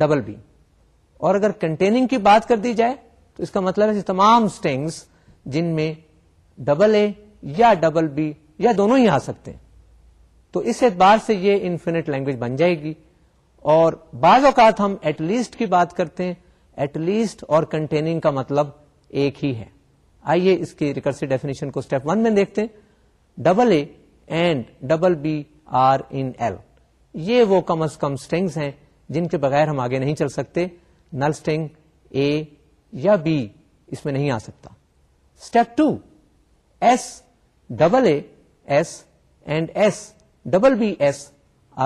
ڈبل بی اور اگر کنٹیننگ کی بات کر دی جائے تو اس کا مطلب ہے تمام اسٹینگس جن میں ڈبل اے یا ڈبل بی یا دونوں ہی آ سکتے ہیں تو اس اعتبار سے یہ انفینٹ لینگویج بن جائے گی اور بعض اوقات ہم ایٹ لیسٹ کی بات کرتے ہیں ایٹ لیسٹ اور کنٹیننگ کا مطلب ایک ہی ہے آئیے اس کی ریکرسی ڈیفینیشن کو اسٹیپ ون میں دیکھتے ہیں double A and double B are in L یہ وہ کم از کم اسٹینگز ہیں جن کے بغیر ہم آگے نہیں چل سکتے نل اسٹینگ اے یا بی اس میں نہیں آ سکتا step two S double A S S and double B S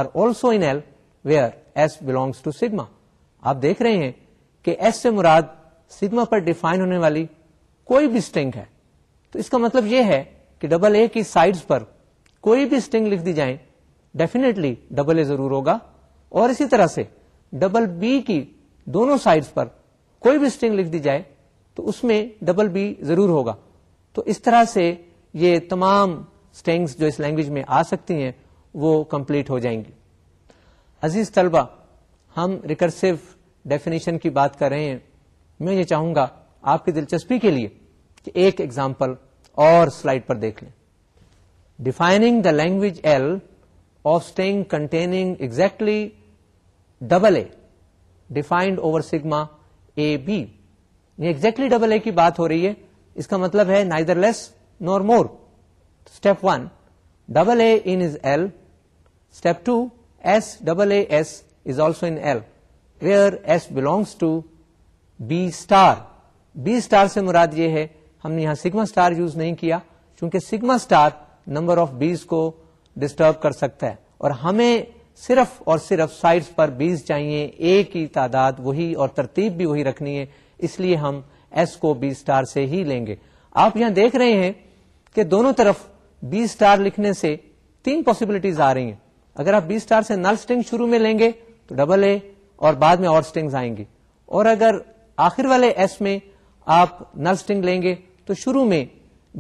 are also in L where S belongs to sigma آپ دیکھ رہے ہیں کہ ایس سے مراد سگما پر ڈیفائن ہونے والی کوئی بھی اسٹینگ ہے تو اس کا مطلب یہ ہے کہ ڈبل اے کی سائڈس پر کوئی بھی اسٹنگ لکھ دی جائیں ڈیفینیٹلی ڈبل اے ضرور ہوگا اور اسی طرح سے ڈبل بی کی دونوں سائڈ پر کوئی بھی اسٹنگ لکھ دی جائے تو اس میں ڈبل بی ضرور ہوگا تو اس طرح سے یہ تمام اسٹینگس جو اس لینگویج میں آ سکتی ہیں وہ کمپلیٹ ہو جائیں گی عزیز طلبہ ہم ریکرسو ڈیفینیشن کی بات کر رہے ہیں میں یہ چاہوں گا آپ کی دلچسپی کے لیے کہ ایک ایگزامپل اور سلائڈ پر دیکھ لیں defining the language L of string containing exactly double A defined over sigma A B exactly double A کی بات ہو رہی ہے اس کا مطلب ہے neither less in more step one double A double two S double also in L where S belongs to B star B star سے مراد یہ ہے ہم نے یہاں سگما اسٹار یوز نہیں کیا چونکہ sigma star number of B's کو ڈسٹرب کر سکتا ہے اور ہمیں صرف اور صرف سائٹس پر بیز چاہیے اے کی تعداد وہی اور ترتیب بھی وہی رکھنی ہے اس لیے ہم ایس کو بی اسٹار سے ہی لیں گے آپ یہاں دیکھ رہے ہیں کہ دونوں طرف بی اسٹار لکھنے سے تین پاسبلٹیز آ رہی ہیں اگر آپ بی اسٹار سے نل سٹنگ شروع میں لیں گے تو ڈبل اے اور بعد میں اور اسٹنگز آئیں گی اور اگر آخر والے ایس میں آپ نل سٹنگ لیں گے تو شروع میں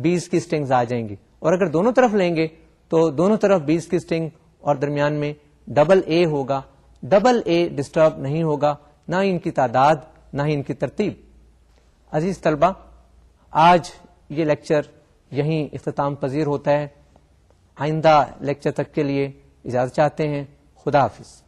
بیس کی اسٹنگز آ جائیں گی اور اگر دونوں طرف لیں گے تو دونوں طرف بیس کی اسٹنگ اور درمیان میں ڈبل اے ہوگا ڈبل اے ڈسٹرب نہیں ہوگا نہ ان کی تعداد نہ ہی ان کی ترتیب عزیز طلبہ آج یہ لیکچر یہیں اختتام پذیر ہوتا ہے آئندہ لیکچر تک کے لیے اجازت چاہتے ہیں خدا حافظ